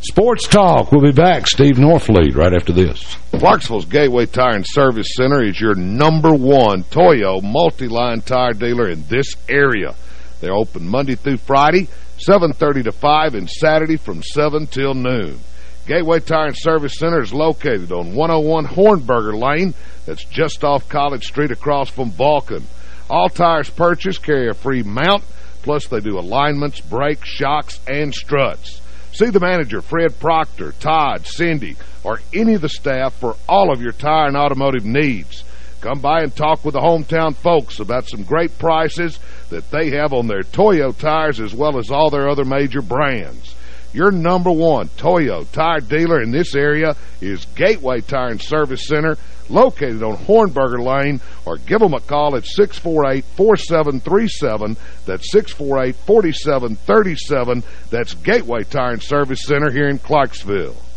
Sports Talk. We'll be back. Steve Norfleet right after this. Clarksville's Gateway Tire and Service Center is your number one Toyo multi-line tire dealer in this area. They're open Monday through Friday, 7.30 to 5, and Saturday from 7 till noon. Gateway Tire and Service Center is located on 101 Hornberger Lane. That's just off College Street across from Vulcan. All tires purchased carry a free mount, plus they do alignments, brakes, shocks, and struts. See the manager, Fred Proctor, Todd, Cindy, or any of the staff for all of your tire and automotive needs. Come by and talk with the hometown folks about some great prices that they have on their Toyo tires as well as all their other major brands. Your number one Toyo tire dealer in this area is Gateway Tire and Service Center, located on Hornberger Lane, or give them a call at 648-4737. That's 648-4737. That's Gateway Tire and Service Center here in Clarksville.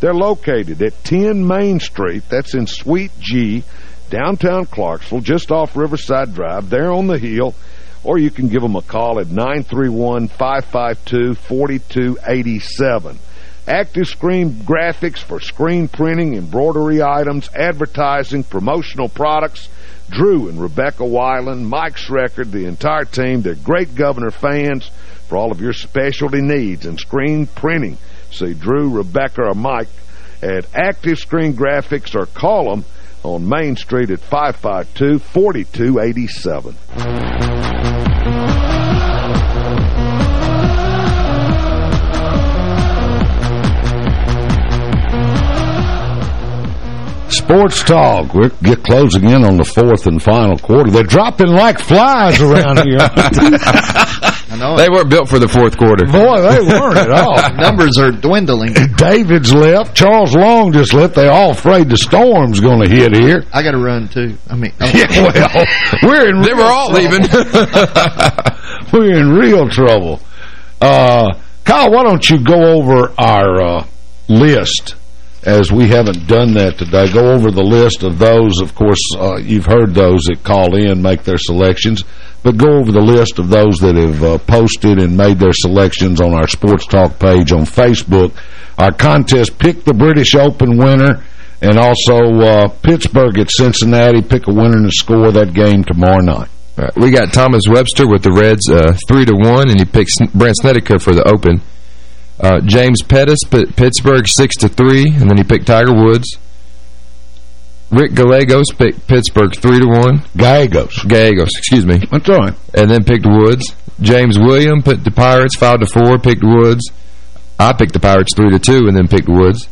They're located at 10 Main Street, that's in Suite G, downtown Clarksville, just off Riverside Drive, there on the hill, or you can give them a call at 931-552-4287. Active Screen Graphics for screen printing, embroidery items, advertising, promotional products. Drew and Rebecca Weiland, Mike Schreckard, the entire team, they're great Governor fans for all of your specialty needs and screen printing. See Drew, Rebecca, or Mike at Active Screen Graphics or call them on Main Street at 552-4287. Sports Talk. We're get closing in on the fourth and final quarter. They're dropping like flies around here. I know. They weren't built for the fourth quarter. Boy, they weren't at all. Numbers are dwindling. David's left. Charles Long just left. They all afraid the storm's going to hit here. I got to run, too. I mean, Yeah, well, we're in They were all leaving. we're in real trouble. Uh, Kyle, why don't you go over our uh, list as we haven't done that today. Go over the list of those. Of course, uh, you've heard those that call in, make their selections. But go over the list of those that have uh, posted and made their selections on our Sports Talk page on Facebook. Our contest, pick the British Open winner, and also uh, Pittsburgh at Cincinnati, pick a winner and score that game tomorrow night. Right, we got Thomas Webster with the Reds uh, 3 to one, and he picks Brandt Snedeker for the Open. Uh, James Pettis, Pittsburgh 6 to three, and then he picked Tiger Woods. Rick Gallegos picked Pittsburgh 3 to one. Gallegos. Gallegos, excuse me. That's all right. And then picked Woods. James William put the Pirates 5 to four, picked Woods. I picked the Pirates 3 to two, and then picked Woods.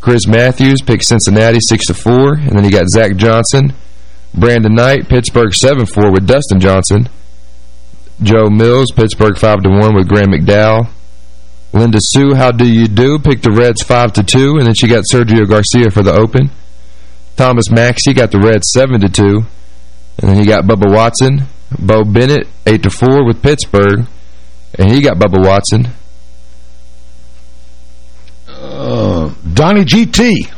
Chris Matthews picked Cincinnati 6 to four, and then he got Zach Johnson. Brandon Knight, Pittsburgh 7-4 with Dustin Johnson. Joe Mills, Pittsburgh 5 to one with Graham McDowell. Linda Sue, how do you do? Picked the Reds 5 to two, and then she got Sergio Garcia for the Open. Thomas Maxey got the Reds 7 to two, and then he got Bubba Watson. Bo Bennett 8 to four with Pittsburgh, and he got Bubba Watson. Uh, Donnie GT.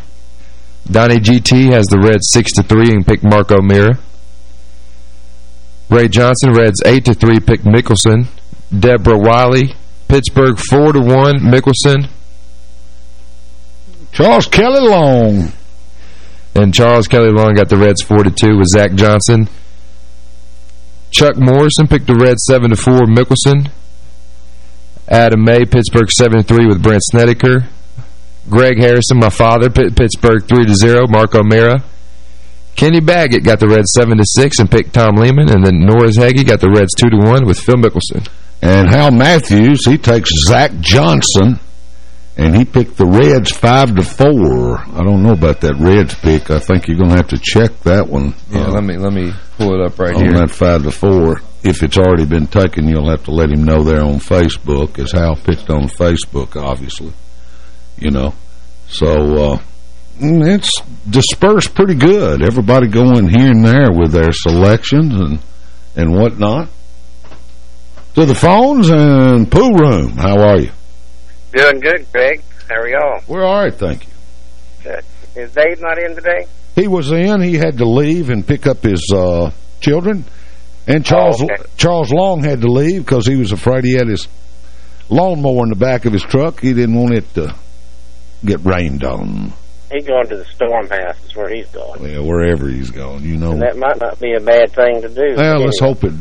Donnie GT has the Reds 6 to three and picked Mark O'Meara. Ray Johnson, Reds 8 to three, picked Mickelson. Deborah Wiley, Pittsburgh 4 to one, Mickelson. Charles Kelly Long. And Charles Kelly Long got the Reds 4 to two with Zach Johnson. Chuck Morrison picked the Reds 7 to four, Mickelson. Adam May, Pittsburgh 7 to three with Brandt Snedeker. Greg Harrison, my father, Pittsburgh 3 to zero, Mark O'Meara. Kenny Baggett got the Reds 7 to six and picked Tom Lehman, and then Norris Hagee got the Reds 2 to one with Phil Mickelson. And Hal Matthews, he takes Zach Johnson, and he picked the Reds 5 to four. I don't know about that Reds pick. I think you're going to have to check that one. Yeah, uh, let me let me pull it up right on here. On that 5 to four. If it's already been taken, you'll have to let him know there on Facebook, as Hal picked on Facebook, obviously you know. So uh, mm, it's dispersed pretty good. Everybody going here and there with their selections and and whatnot. To the phones and pool room. How are you? Doing good, Greg. How are y'all? We're all right, thank you. Good. Is Dave not in today? He was in. He had to leave and pick up his uh, children. And Charles oh, okay. Charles Long had to leave because he was afraid he had his lawnmower in the back of his truck. He didn't want it to get rained on. He's going to the storm house is where he's going. Yeah, wherever he's going, you know. And that might not be a bad thing to do. Well, let's hope it...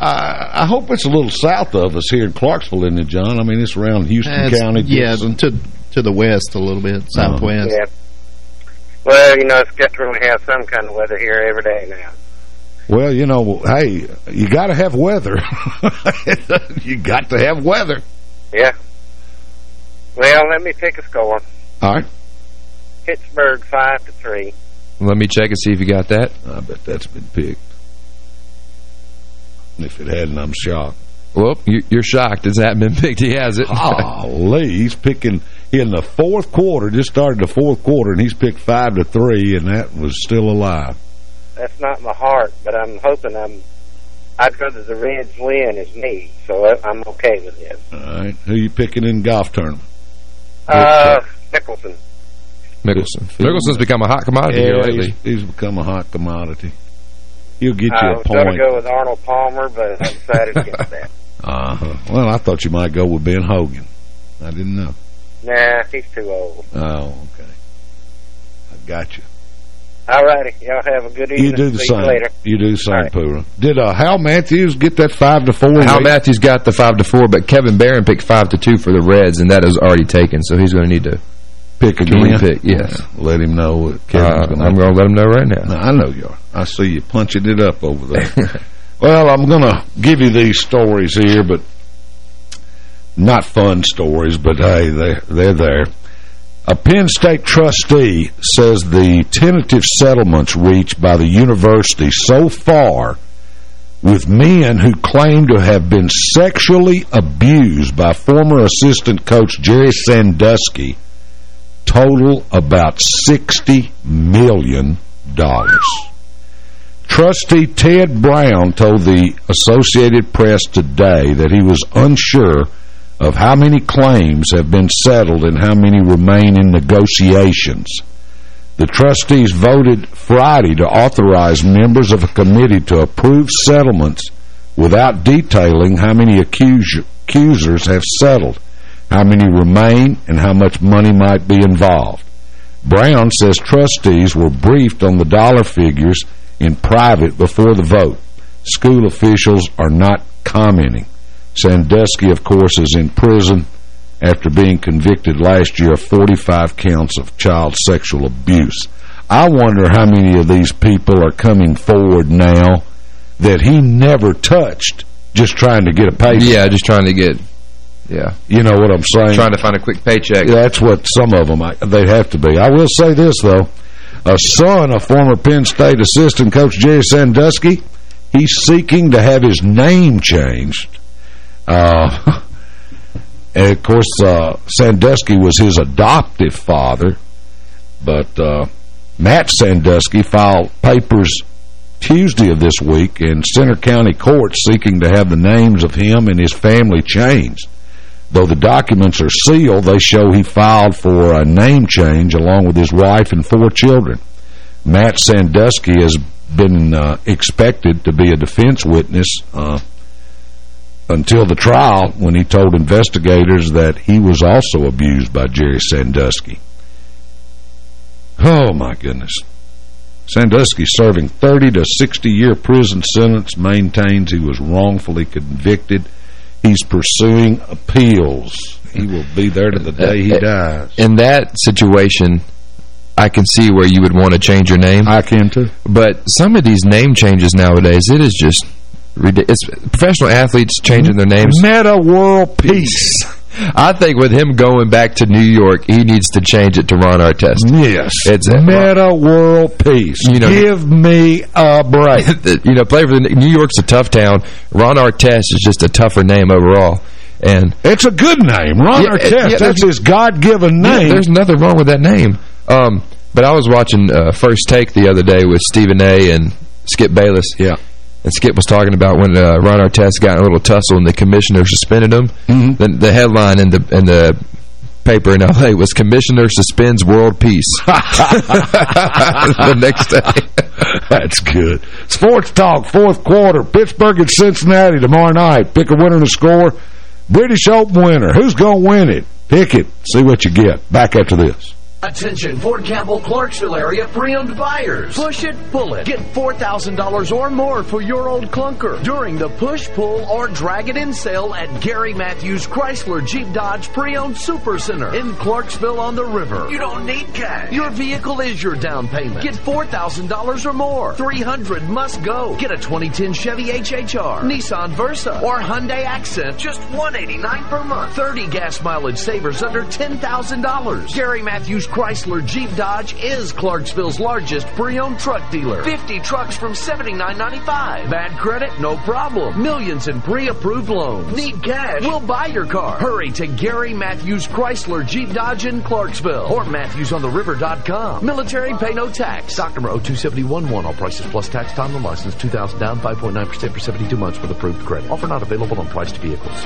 I, I hope it's a little south of us here in Clarksville, isn't it, John? I mean, it's around Houston County. Yeah, to to the west a little bit, southwest. Uh, yeah. Well, you know, it's got to really have some kind of weather here every day now. Well, you know, hey, you got to have weather. you got to have weather. Yeah. Well, let me pick a score. All right. Pittsburgh 5 to three. Let me check and see if you got that. I bet that's been picked. If it hadn't, I'm shocked. Well, you're shocked. It's not been picked. He has it. Holy, he's picking in the fourth quarter. Just started the fourth quarter, and he's picked five to three, and that was still alive. That's not my heart, but I'm hoping I'm. I'd rather the Reds win as me, so I'm okay with it. All right. Who you picking in golf tournament? Uh, Mickelson. Mickelson. Mickelson's become a hot commodity yeah, here lately. He's, he's, become a hot commodity. He'll get you I a point. I was going to go with Arnold Palmer, but I decided against that. Uh -huh. Well, I thought you might go with Ben Hogan. I didn't know. Nah, he's too old. Oh, okay. I got you. All righty. Y'all have a good evening. You do the See same. You, later. you do the same, right. Pooh. Did uh, Hal Matthews get that 5 to four? Hal Matthews got the 5 to four, but Kevin Barron picked 5 to two for the Reds, and that is already taken, so he's going to need to pick again. Pick, yes. Yeah, let him know. Kevin's uh, I'm going to let him know right now. now. I know you are. I see you punching it up over there. well, I'm going to give you these stories here, but not fun stories, but hey, they're, they're there. A Penn State trustee says the tentative settlements reached by the university so far with men who claim to have been sexually abused by former assistant coach Jerry Sandusky total about $60 million. Trustee Ted Brown told the Associated Press today that he was unsure of how many claims have been settled and how many remain in negotiations. The trustees voted Friday to authorize members of a committee to approve settlements without detailing how many accus accusers have settled, how many remain, and how much money might be involved. Brown says trustees were briefed on the dollar figures in private before the vote. School officials are not commenting. Sandusky, of course, is in prison after being convicted last year of 45 counts of child sexual abuse. I wonder how many of these people are coming forward now that he never touched just trying to get a paycheck. Yeah, just trying to get, yeah. You know what I'm saying? Trying to find a quick paycheck. Yeah, that's what some of them, they'd have to be. I will say this, though. A son of former Penn State assistant coach Jerry Sandusky, he's seeking to have his name changed. Uh, and, of course, uh, Sandusky was his adoptive father, but uh, Matt Sandusky filed papers Tuesday of this week in Centre County Court seeking to have the names of him and his family changed. Though the documents are sealed, they show he filed for a name change along with his wife and four children. Matt Sandusky has been uh, expected to be a defense witness uh, until the trial when he told investigators that he was also abused by Jerry Sandusky. Oh, my goodness. Sandusky serving 30 to 60-year prison sentence maintains he was wrongfully convicted. He's pursuing appeals. He will be there to the day he uh, uh, dies. In that situation, I can see where you would want to change your name. I can too. But some of these name changes nowadays, it is just it's professional athletes changing their names. Metta World Peace. I think with him going back to New York, he needs to change it to Ron Artest. Yes. It's a Metta World Peace. You know, Give me a break. you know, play for the New York's a tough town. Ron Artest is just a tougher name overall. And It's a good name. Ron yeah, Artest. Yeah, that's his God-given name. Yeah, there's nothing wrong with that name. Um, but I was watching uh, First Take the other day with Stephen A. and Skip Bayless. Yeah. And Skip was talking about when uh, Ron Artest got in a little tussle and the commissioner suspended him. Mm -hmm. the, the, headline in the in the paper in L.A. was Commissioner Suspends World Peace. the next day. That's good. Sports Talk, fourth quarter. Pittsburgh and Cincinnati tomorrow night. Pick a winner to score. British Open winner. Who's going to win it? Pick it. See what you get. Back after this. Attention Fort Campbell, Clarksville area pre-owned buyers. Push it, pull it. Get $4,000 or more for your old clunker during the push, pull, or drag it in sale at Gary Matthews Chrysler Jeep Dodge Pre-Owned Super Center in Clarksville on the river. You don't need cash. Your vehicle is your down payment. Get $4,000 or more. 300 must go. Get a 2010 Chevy HHR, Nissan Versa, or Hyundai Accent. Just 189 per month. 30 gas mileage savers under $10,000. Gary Matthews Chrysler Jeep Dodge is Clarksville's largest pre-owned truck dealer. 50 trucks from $79.95. Bad credit? No problem. Millions in pre-approved loans. Need cash? We'll buy your car. Hurry to Gary Matthews Chrysler Jeep Dodge in Clarksville or MatthewsOnTheRiver.com. Military pay no tax. Stock number 02711. All prices plus tax. Time and license. 2000 down. 5.9% for 72 months with approved credit. Offer not available on priced vehicles.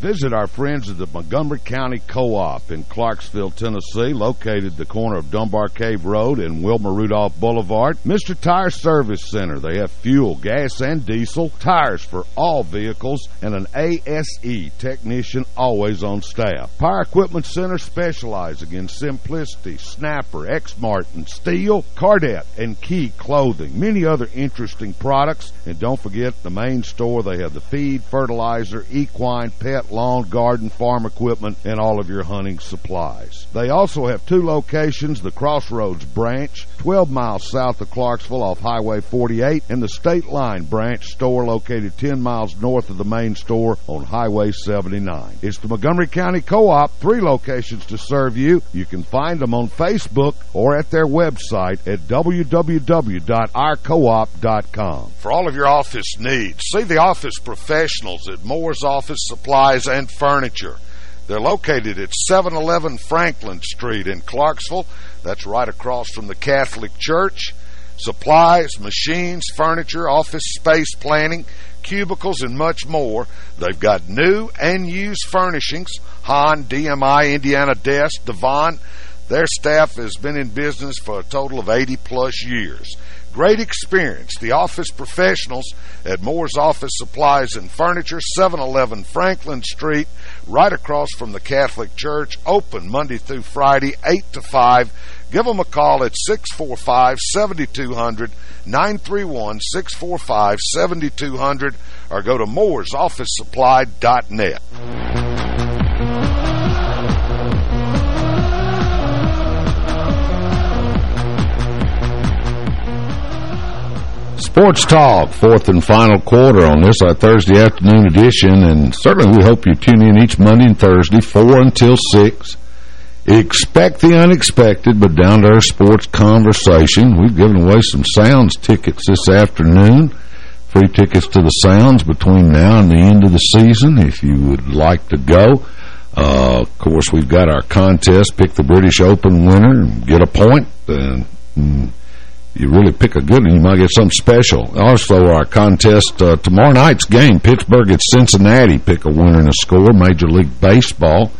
Visit our friends at the Montgomery County Co-op in Clarksville, Tennessee, located at the corner of Dunbar Cave Road and Wilma Rudolph Boulevard. Mr. Tire Service Center. They have fuel, gas, and diesel, tires for all vehicles, and an ASE technician always on staff. Power Equipment Center specializing in Simplicity, Snapper, Exmark, Stihl, Cardette, and Key Clothing. Many other interesting products. And don't forget the main store. They have the feed, fertilizer, equine, pet, lawn, garden, farm equipment, and all of your hunting supplies. They also have two locations, the Crossroads branch, 12 miles south of Clarksville off Highway 48, and the State Line branch store located 10 miles north of the main store on Highway 79. It's the Montgomery County Co-op, three locations to serve you. You can find them on Facebook or at their website at www.ourcoop.com. For all of your office needs, see the office professionals at Moore's Office Supplies and Furniture. They're located at 711 Franklin Street in Clarksville. That's right across from the Catholic Church. Supplies, machines, furniture, office space planning, cubicles, and much more. They've got new and used furnishings, Han, DMI, Indiana Desk, Devon. Their staff has been in business for a total of 80-plus years. Great experience. The office professionals at Moore's Office Supplies and Furniture, 711 Franklin Street, right across from the Catholic Church, open Monday through Friday, 8 to 5. Give them a call at 645-7200, 931-645-7200, or go to mooresofficesupply.net. Sports Talk, fourth and final quarter on this, our Thursday afternoon edition, and certainly we hope you tune in each Monday and Thursday, 4 until 6. Expect the unexpected, but down to our sports conversation. We've given away some Sounds tickets this afternoon. Free tickets to the Sounds between now and the end of the season if you would like to go. Uh, of course, we've got our contest, pick the British Open winner, and get a point, and you really pick a good one, you might get something special. Also, our contest uh, tomorrow night's game, Pittsburgh at Cincinnati, pick a winner and a score, Major League Baseball.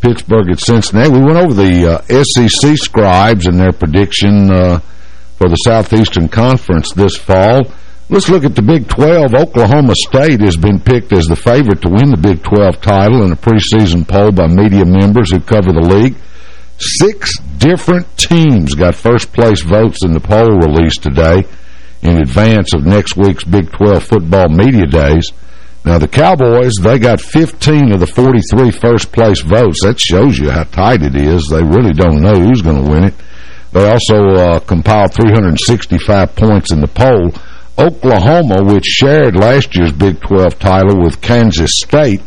Pittsburgh at Cincinnati. We went over the uh, SEC scribes and their prediction uh, for the Southeastern Conference this fall. Let's look at the Big 12. Oklahoma State has been picked as the favorite to win the Big 12 title in a preseason poll by media members who cover the league. Six different teams got first-place votes in the poll released today in advance of next week's Big 12 football media days. Now, the Cowboys, they got 15 of the 43 first-place votes. That shows you how tight it is. They really don't know who's going to win it. They also uh, compiled 365 points in the poll. Oklahoma, which shared last year's Big 12 title with Kansas State,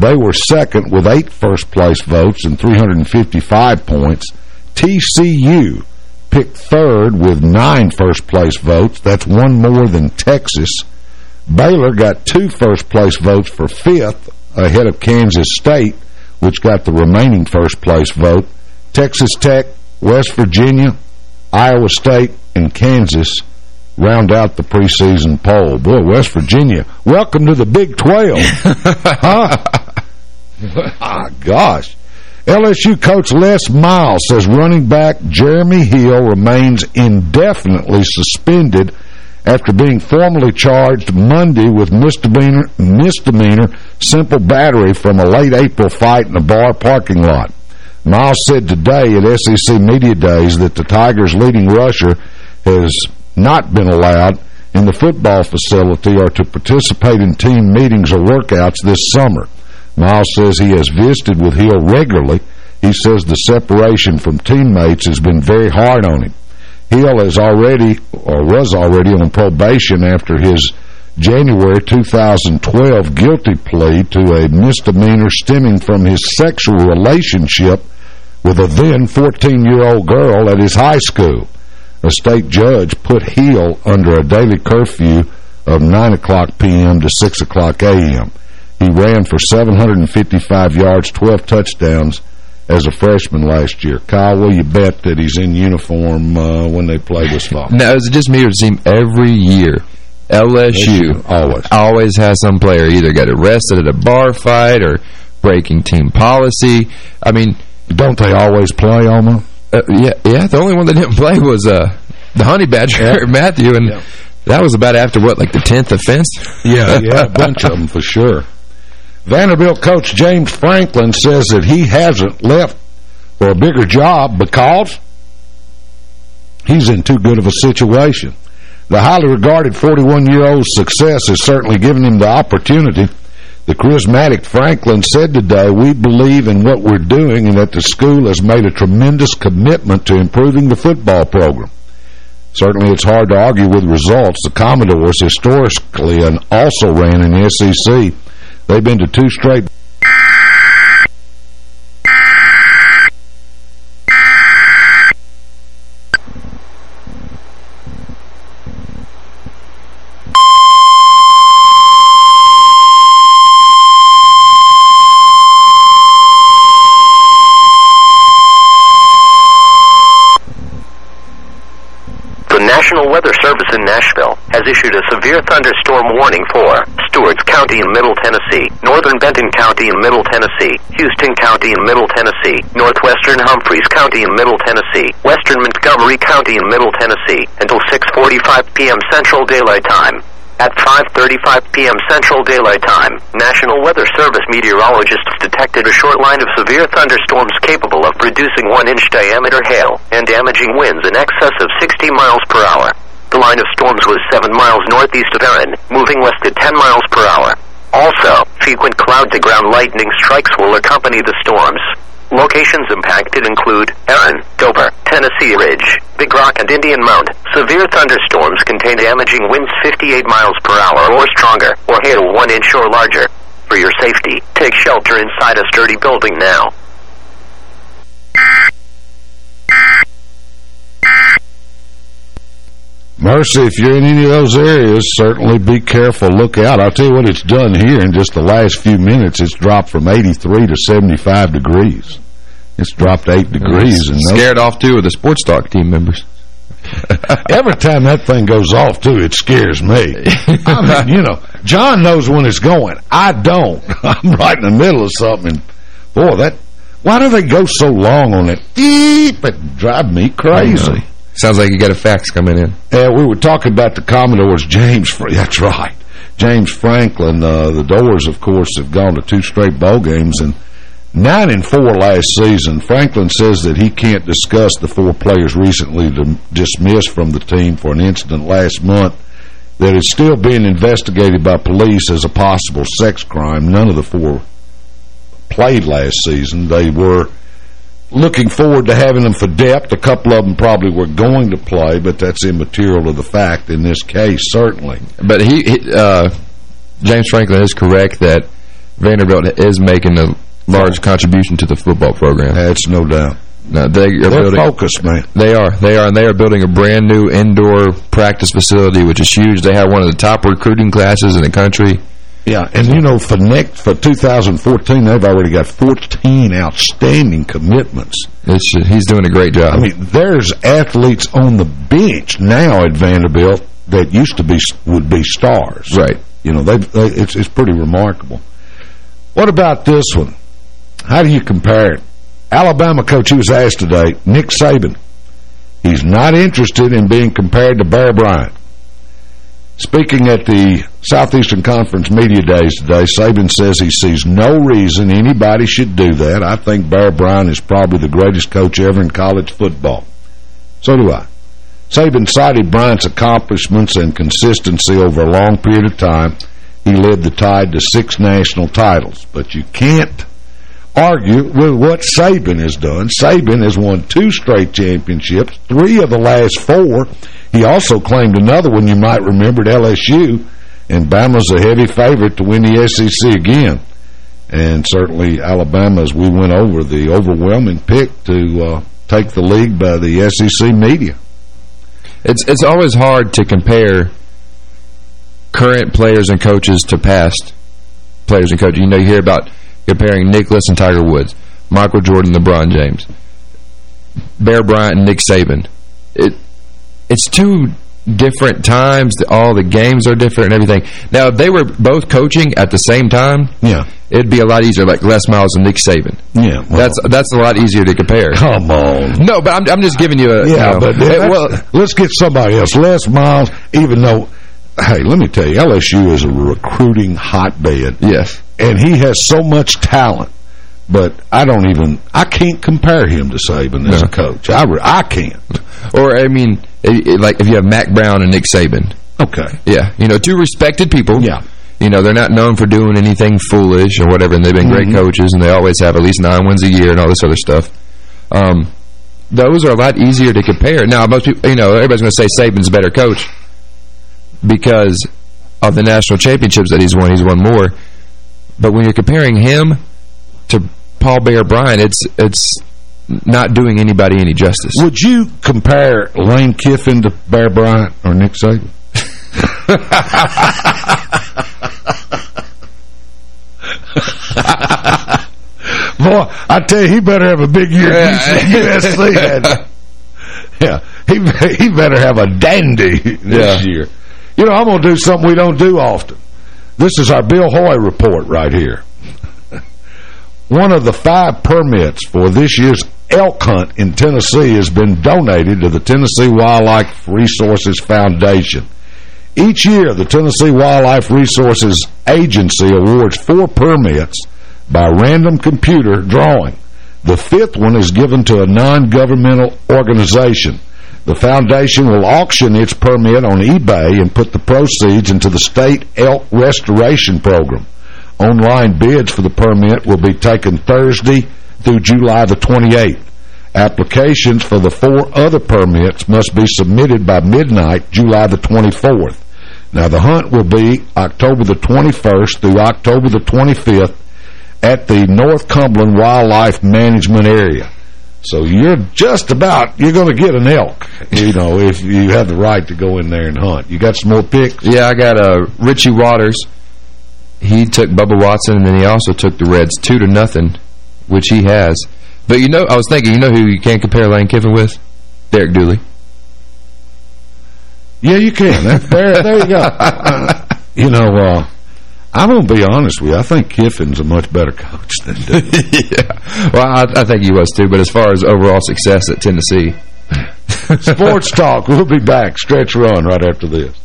they were second with eight first-place votes and 355 points. TCU picked third with nine first-place votes. That's one more than Texas. Baylor got two first-place votes for fifth ahead of Kansas State, which got the remaining first-place vote. Texas Tech, West Virginia, Iowa State, and Kansas round out the preseason poll. Boy, West Virginia, welcome to the Big 12. huh? ah, gosh. LSU coach Les Miles says running back Jeremy Hill remains indefinitely suspended after being formally charged Monday with misdemeanor, misdemeanor simple battery from a late April fight in a bar parking lot. Miles said today at SEC Media Days that the Tigers' leading rusher has not been allowed in the football facility or to participate in team meetings or workouts this summer. Miles says he has visited with Hill regularly. He says the separation from teammates has been very hard on him. Hill is already, or was already on probation after his January 2012 guilty plea to a misdemeanor stemming from his sexual relationship with a then 14-year-old girl at his high school. A state judge put Hill under a daily curfew of 9 o'clock p.m. to 6 o'clock a.m. He ran for 755 yards, 12 touchdowns as a freshman last year. Kyle, will you bet that he's in uniform uh, when they play this fall? No, is it just me or does it seem every year LSU always always has some player either got arrested at a bar fight or breaking team policy. I mean, don't they always play, Alma? Uh, yeah, yeah. The only one that didn't play was uh, the Honey Badger, yeah. Matthew, and yeah. that was about after what, like the tenth offense? Yeah, yeah, a bunch of them for sure. Vanderbilt coach James Franklin says that he hasn't left for a bigger job because he's in too good of a situation. The highly regarded 41-year-old's success has certainly given him the opportunity. The charismatic Franklin said today, we believe in what we're doing and that the school has made a tremendous commitment to improving the football program. Certainly it's hard to argue with results. The Commodores historically and also ran in the SEC They've been to two straight The National Weather Service in Nashville has issued a severe thunderstorm warning for Stewart's County in Middle Tennessee, Northern Benton County in Middle Tennessee, Houston County in Middle Tennessee, Northwestern Humphreys County in Middle Tennessee, Western Montgomery County in Middle Tennessee, until 6.45 p.m. Central Daylight Time. At 5.35 p.m. Central Daylight Time, National Weather Service meteorologists detected a short line of severe thunderstorms capable of producing one-inch diameter hail and damaging winds in excess of 60 miles per hour. Line of storms was 7 miles northeast of Erin, moving west at 10 miles per hour. Also, frequent cloud-to-ground lightning strikes will accompany the storms. Locations impacted include Erin, Dover, Tennessee Ridge, Big Rock, and Indian Mound. Severe thunderstorms contain damaging winds 58 miles per hour or stronger, or hail 1 inch or larger. For your safety, take shelter inside a sturdy building now. Mercy, if you're in any of those areas, certainly be careful. Look out. I'll tell you what it's done here in just the last few minutes. It's dropped from 83 to 75 degrees. It's dropped 8 degrees. And scared off, too, of the sports talk team members. Every time that thing goes off, too, it scares me. I mean, you know, John knows when it's going. I don't. I'm right in the middle of something. Boy, that... Why do they go so long on it? Deep, it drive me crazy. Sounds like you got a fax coming in. Yeah, we were talking about the Commodores. James, that's right. James Franklin. Uh, the Doors, of course, have gone to two straight bowl games and nine and four last season. Franklin says that he can't discuss the four players recently dismissed from the team for an incident last month that is still being investigated by police as a possible sex crime. None of the four played last season. They were looking forward to having them for depth. A couple of them probably were going to play, but that's immaterial to the fact in this case, certainly. But he, he uh, James Franklin is correct that Vanderbilt is making a large contribution to the football program. That's no doubt. No, they are They're building, focused, man. They are. They are, and they are building a brand new indoor practice facility, which is huge. They have one of the top recruiting classes in the country. Yeah, and you know, for next for 2014, they've already got 14 outstanding commitments. It's, uh, he's doing a great job. I mean, there's athletes on the bench now at Vanderbilt that used to be would be stars. Right. You know, they, they it's it's pretty remarkable. What about this one? How do you compare it? Alabama coach who was asked today, Nick Saban. He's not interested in being compared to Bear Bryant. Speaking at the Southeastern Conference Media Days today, Saban says he sees no reason anybody should do that. I think Bear Bryant is probably the greatest coach ever in college football. So do I. Saban cited Bryant's accomplishments and consistency over a long period of time. He led the Tide to six national titles. But you can't argue with what Saban has done. Saban has won two straight championships, three of the last four. He also claimed another one you might remember at LSU, and Bama's a heavy favorite to win the SEC again. And certainly Alabama, as we went over, the overwhelming pick to uh, take the league by the SEC media. It's it's always hard to compare current players and coaches to past players and coaches. You know, you hear about comparing Nicklaus and Tiger Woods, Michael Jordan, LeBron James, Bear Bryant and Nick Saban. It it's two different times. All the games are different and everything. Now, if they were both coaching at the same time, yeah, it'd be a lot easier, like Les Miles and Nick Saban. Yeah, well, that's that's a lot easier to compare. Come on. No, but I'm I'm just giving you a yeah. You know, but well, let's get somebody else. Les Miles, even though. Hey, let me tell you, LSU is a recruiting hotbed. Yes. And he has so much talent. But I don't even, I can't compare him to Saban as No. a coach. I, I can't. Or, I mean, like if you have Mack Brown and Nick Saban. Okay. Yeah. You know, two respected people. Yeah. You know, they're not known for doing anything foolish or whatever, and they've been great Mhm. coaches, and they always have at least nine wins a year and all this other stuff. Um, those are a lot easier to compare. Now, most people, you know, everybody's going to say Saban's a better coach because of the national championships that he's won. He's won more. But when you're comparing him to Paul Bear Bryant, it's it's not doing anybody any justice. Would you compare Lane Kiffin to Bear Bryant or Nick Saban? Boy, I tell you, he better have a big year at USC. Yeah, he he better have a dandy this Yeah. year. You know, I'm going to do something we don't do often. This is our Bill Hoy report right here. One of the five permits for this year's elk hunt in Tennessee has been donated to the Tennessee Wildlife Resources Foundation. Each year, the Tennessee Wildlife Resources Agency awards four permits by random computer drawing. The fifth one is given to a non-governmental organization. The foundation will auction its permit on eBay and put the proceeds into the state elk restoration program. Online bids for the permit will be taken Thursday through July the 28th. Applications for the four other permits must be submitted by midnight, July the 24th. Now, the hunt will be October the 21st through October the 25th at the North Cumberland Wildlife Management Area. So you're just about, you're going to get an elk, you know, if you have the right to go in there and hunt. You got some more picks? Yeah, I got uh, Richie Waters he took Bubba Watson, and then he also took the Reds two to nothing, which he has. But you know, I was thinking, you know who you can't compare Lane Kiffin with? Derek Dooley. Yeah, you can. there, there you go. Uh, you know, uh, I'm going to be honest with you. I think Kiffin's a much better coach than Dooley. yeah. Well, I, I think he was too. But as far as overall success at Tennessee. Sports Talk. We'll be back. Stretch run right after this.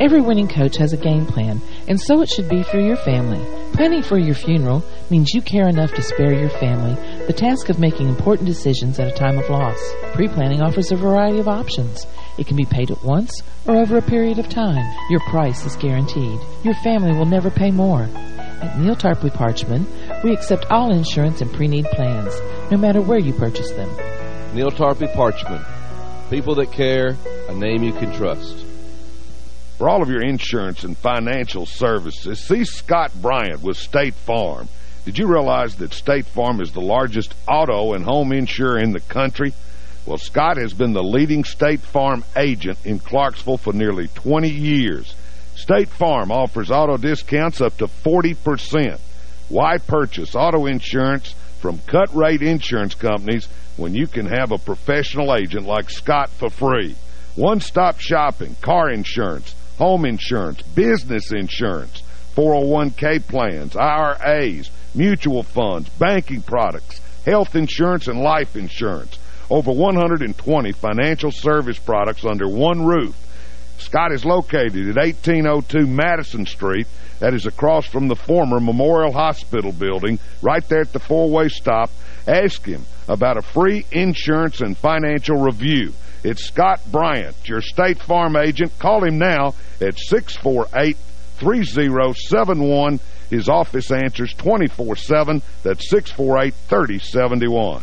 Every winning coach has a game plan, and so it should be for your family. Planning for your funeral means you care enough to spare your family the task of making important decisions at a time of loss. Pre-planning offers a variety of options. It can be paid at once or over a period of time. Your price is guaranteed. Your family will never pay more. At Neal Tarpley Parchman, we accept all insurance and pre-need plans, no matter where you purchase them. Neal Tarpley Parchman. People that care, a name you can trust. For all of your insurance and financial services, see Scott Bryant with State Farm. Did you realize that State Farm is the largest auto and home insurer in the country? Well, Scott has been the leading State Farm agent in Clarksville for nearly 20 years. State Farm offers auto discounts up to 40%. Why purchase auto insurance from cut-rate insurance companies when you can have a professional agent like Scott for free? One-stop shopping, car insurance, home insurance, business insurance, 401k plans, IRAs, mutual funds, banking products, health insurance, and life insurance. Over 120 financial service products under one roof. Scott is located at 1802 Madison Street. That is across from the former Memorial Hospital building, right there at the four-way stop. Ask him about a free insurance and financial review. It's Scott Bryant, your State Farm agent. Call him now at 648-3071. His office answers 24-7. That's 648-3071.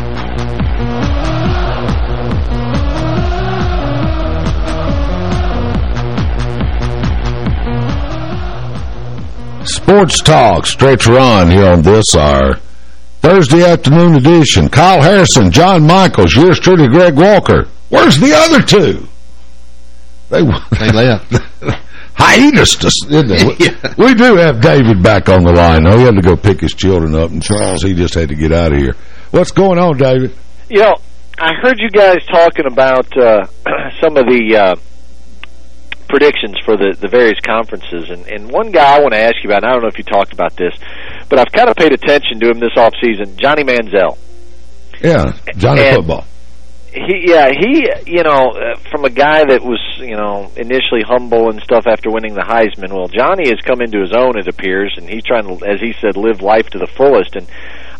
Sports Talk, Stretch Run here on this hour. Thursday afternoon edition. Kyle Harrison, John Michaels, yours truly, Greg Walker. Where's the other two? They, they left. hiatus, isn't they? yeah. We do have David back on the line. though. he had to go pick his children up, and Charles, he just had to get out of here. What's going on, David? You know, I heard you guys talking about uh, some of the uh, predictions for the, the various conferences. And, and one guy I want to ask you about, and I don't know if you talked about this, but I've kind of paid attention to him this off season. Johnny Manziel. Yeah, Johnny and Football. He, yeah, he, you know, uh, from a guy that was, you know, initially humble and stuff after winning the Heisman. Well, Johnny has come into his own, it appears, and he's trying to, as he said, live life to the fullest. And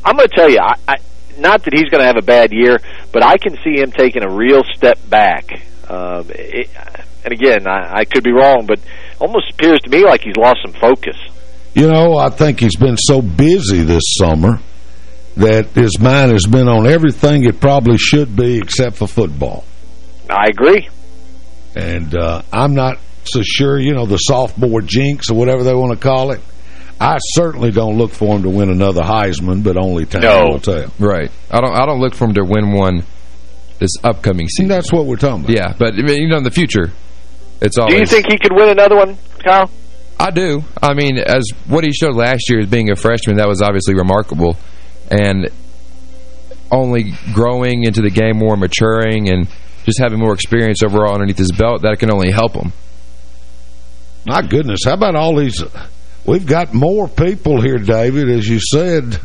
I'm going to tell you, I, I, not that he's going to have a bad year, but I can see him taking a real step back. It, and again, I, I could be wrong, but almost appears to me like he's lost some focus. You know, I think he's been so busy this summer that his mind has been on everything it probably should be except for football. I agree. And uh, I'm not so sure, you know, the sophomore jinx or whatever they want to call it. I certainly don't look for him to win another Heisman, but only time No. will tell. Right. I don't I don't look for him to win one this upcoming season. That's what we're talking about. Yeah, but you know, in the future, it's always... Do you think he could win another one, Kyle? I do. I mean, as what he showed last year as being a freshman, that was obviously remarkable. And only growing into the game more, maturing, and just having more experience overall underneath his belt, that can only help him. My goodness, how about all these... We've got more people here, David, as you said,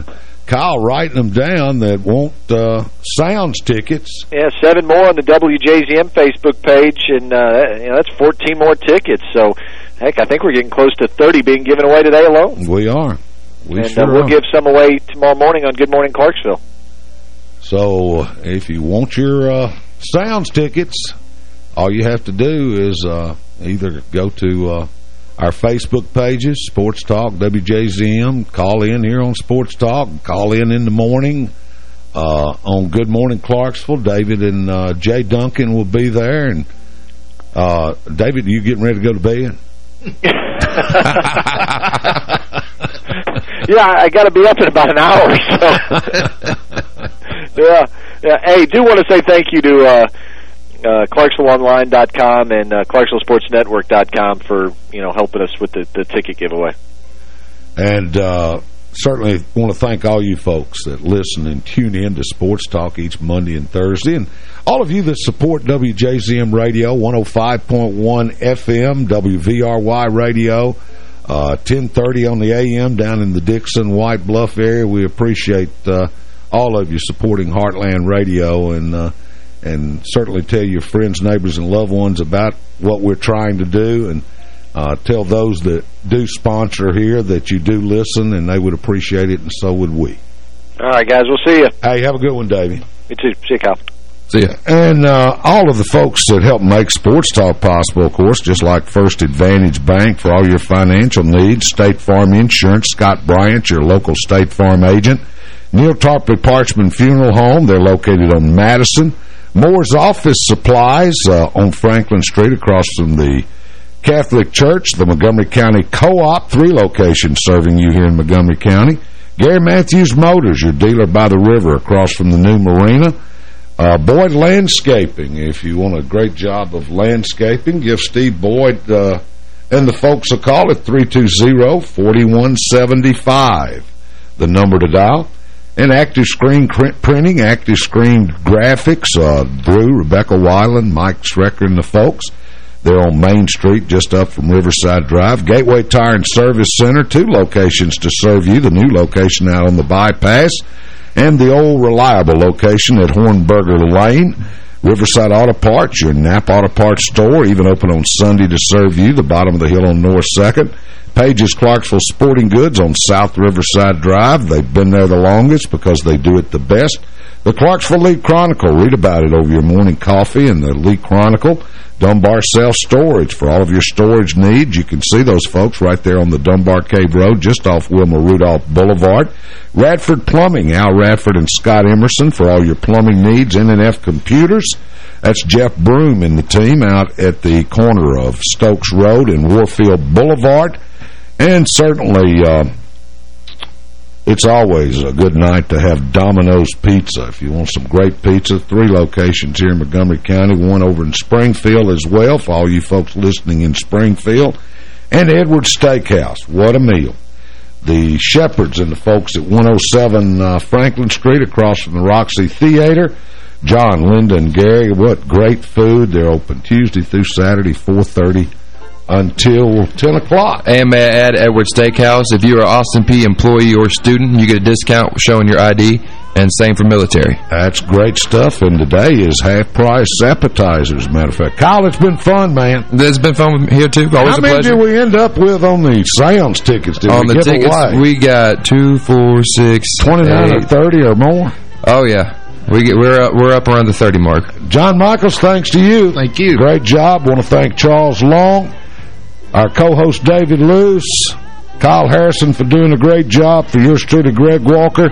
Kyle writing them down that want uh, sounds tickets. Yeah, seven more on the WJZM Facebook page, and uh, you know, that's 14 more tickets. So, heck, I think we're getting close to 30 being given away today alone. We are. We and sure uh, we'll are. give some away tomorrow morning on Good Morning Clarksville. So uh, if you want your uh, sounds tickets, all you have to do is uh, either go to uh, our Facebook pages, Sports Talk, WJZM, call in here on Sports Talk, call in in the morning uh, on Good Morning Clarksville. David and uh, Jay Duncan will be there. And uh, David, you getting ready to go to bed? yeah, I got to be up in about an hour. So, yeah, yeah. Hey, do want to say thank you to uh, ClarksvilleOnline.com and uh, ClarksvilleSportsNetwork.com for you know helping us with the, the ticket giveaway. And uh, certainly want to thank all you folks that listen and tune in to Sports Talk each Monday and Thursday. And all of you that support WJZM Radio, 105.1 FM, WVRY Radio, uh, 1030 on the AM down in the Dickson, White Bluff area. We appreciate uh, all of you supporting Heartland Radio and uh, and certainly tell your friends, neighbors, and loved ones about what we're trying to do and uh, tell those that do sponsor here that you do listen and they would appreciate it and so would we. All right, guys, we'll see you. Hey, have a good one, Davey. You too. See you, Kyle. See ya. And uh, all of the folks that help make Sports Talk possible, of course, just like First Advantage Bank for all your financial needs, State Farm Insurance, Scott Bryant, your local State Farm agent, Neal Tarpley Parchman Funeral Home, they're located on Madison, Moore's Office Supplies uh, on Franklin Street across from the Catholic Church, the Montgomery County Co-op, three locations serving you here in Montgomery County, Gary Matthews Motors, your dealer by the river across from the new marina, uh, Boyd Landscaping, if you want a great job of landscaping, give Steve Boyd uh, and the folks a call at 320-4175, the number to dial. And Active Screen Printing, Active Screen Graphics, uh, Drew, Rebecca Weiland, Mike Schrecker and the folks. They're on Main Street, just up from Riverside Drive. Gateway Tire and Service Center, two locations to serve you. The new location out on the bypass and the old reliable location at Hornberger Lane. Riverside Auto Parts, your NAPA Auto Parts store, even open on Sunday to serve you, the bottom of the hill on North 2nd. Page's Clarksville Sporting Goods on South Riverside Drive. They've been there the longest because they do it the best. The Clarksville Leaf Chronicle. Read about it over your morning coffee in the Leaf Chronicle. Dunbar Self Storage for all of your storage needs. You can see those folks right there on the Dunbar Cave Road, just off Wilma Rudolph Boulevard. Radford Plumbing, Al Radford and Scott Emerson for all your plumbing needs. N&F Computers. That's Jeff Broom and the team out at the corner of Stokes Road and Warfield Boulevard. And certainly, uh, it's always a good night to have Domino's Pizza. If you want some great pizza, three locations here in Montgomery County, one over in Springfield as well, for all you folks listening in Springfield, and Edwards Steakhouse. What a meal. The Shepherds and the folks at 107 uh, Franklin Street across from the Roxy Theater. John, Linda, and Gary, what great food. They're open Tuesday through Saturday, 4.30 until 10 o'clock. And may I add, Edward Steakhouse, if you're an Austin Peay employee or student, you get a discount showing your ID, and same for military. That's great stuff, and today is half-price appetizers, matter of fact. Kyle, it's been fun, man. It's been fun here, too. Always How a many pleasure. did we end up with on the sounds tickets? Did On we the give tickets, away? we got two, four, six, 29 or 30 or more? Oh, yeah. We get, we're, up, we're up around the 30 mark. John Michaels, thanks to you. Thank you. Great job. Want to thank Charles Long, our co-host David Luce, Kyle Harrison for doing a great job, for yours truly, Greg Walker.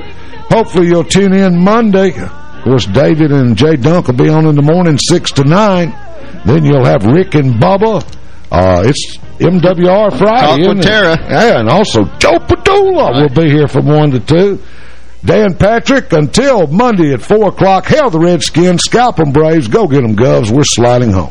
Hopefully you'll tune in Monday. Of course, David and Jay Dunk will be on in the morning, 6 to 9. Then you'll have Rick and Bubba Uh, it's MWR Friday, Talk with? Tara. Yeah, and also Joe Padula will be here from 1 to 2. Dan Patrick, until Monday at 4 o'clock, hail the Redskins, scalp 'em Braves, go get them Govs, we're sliding home.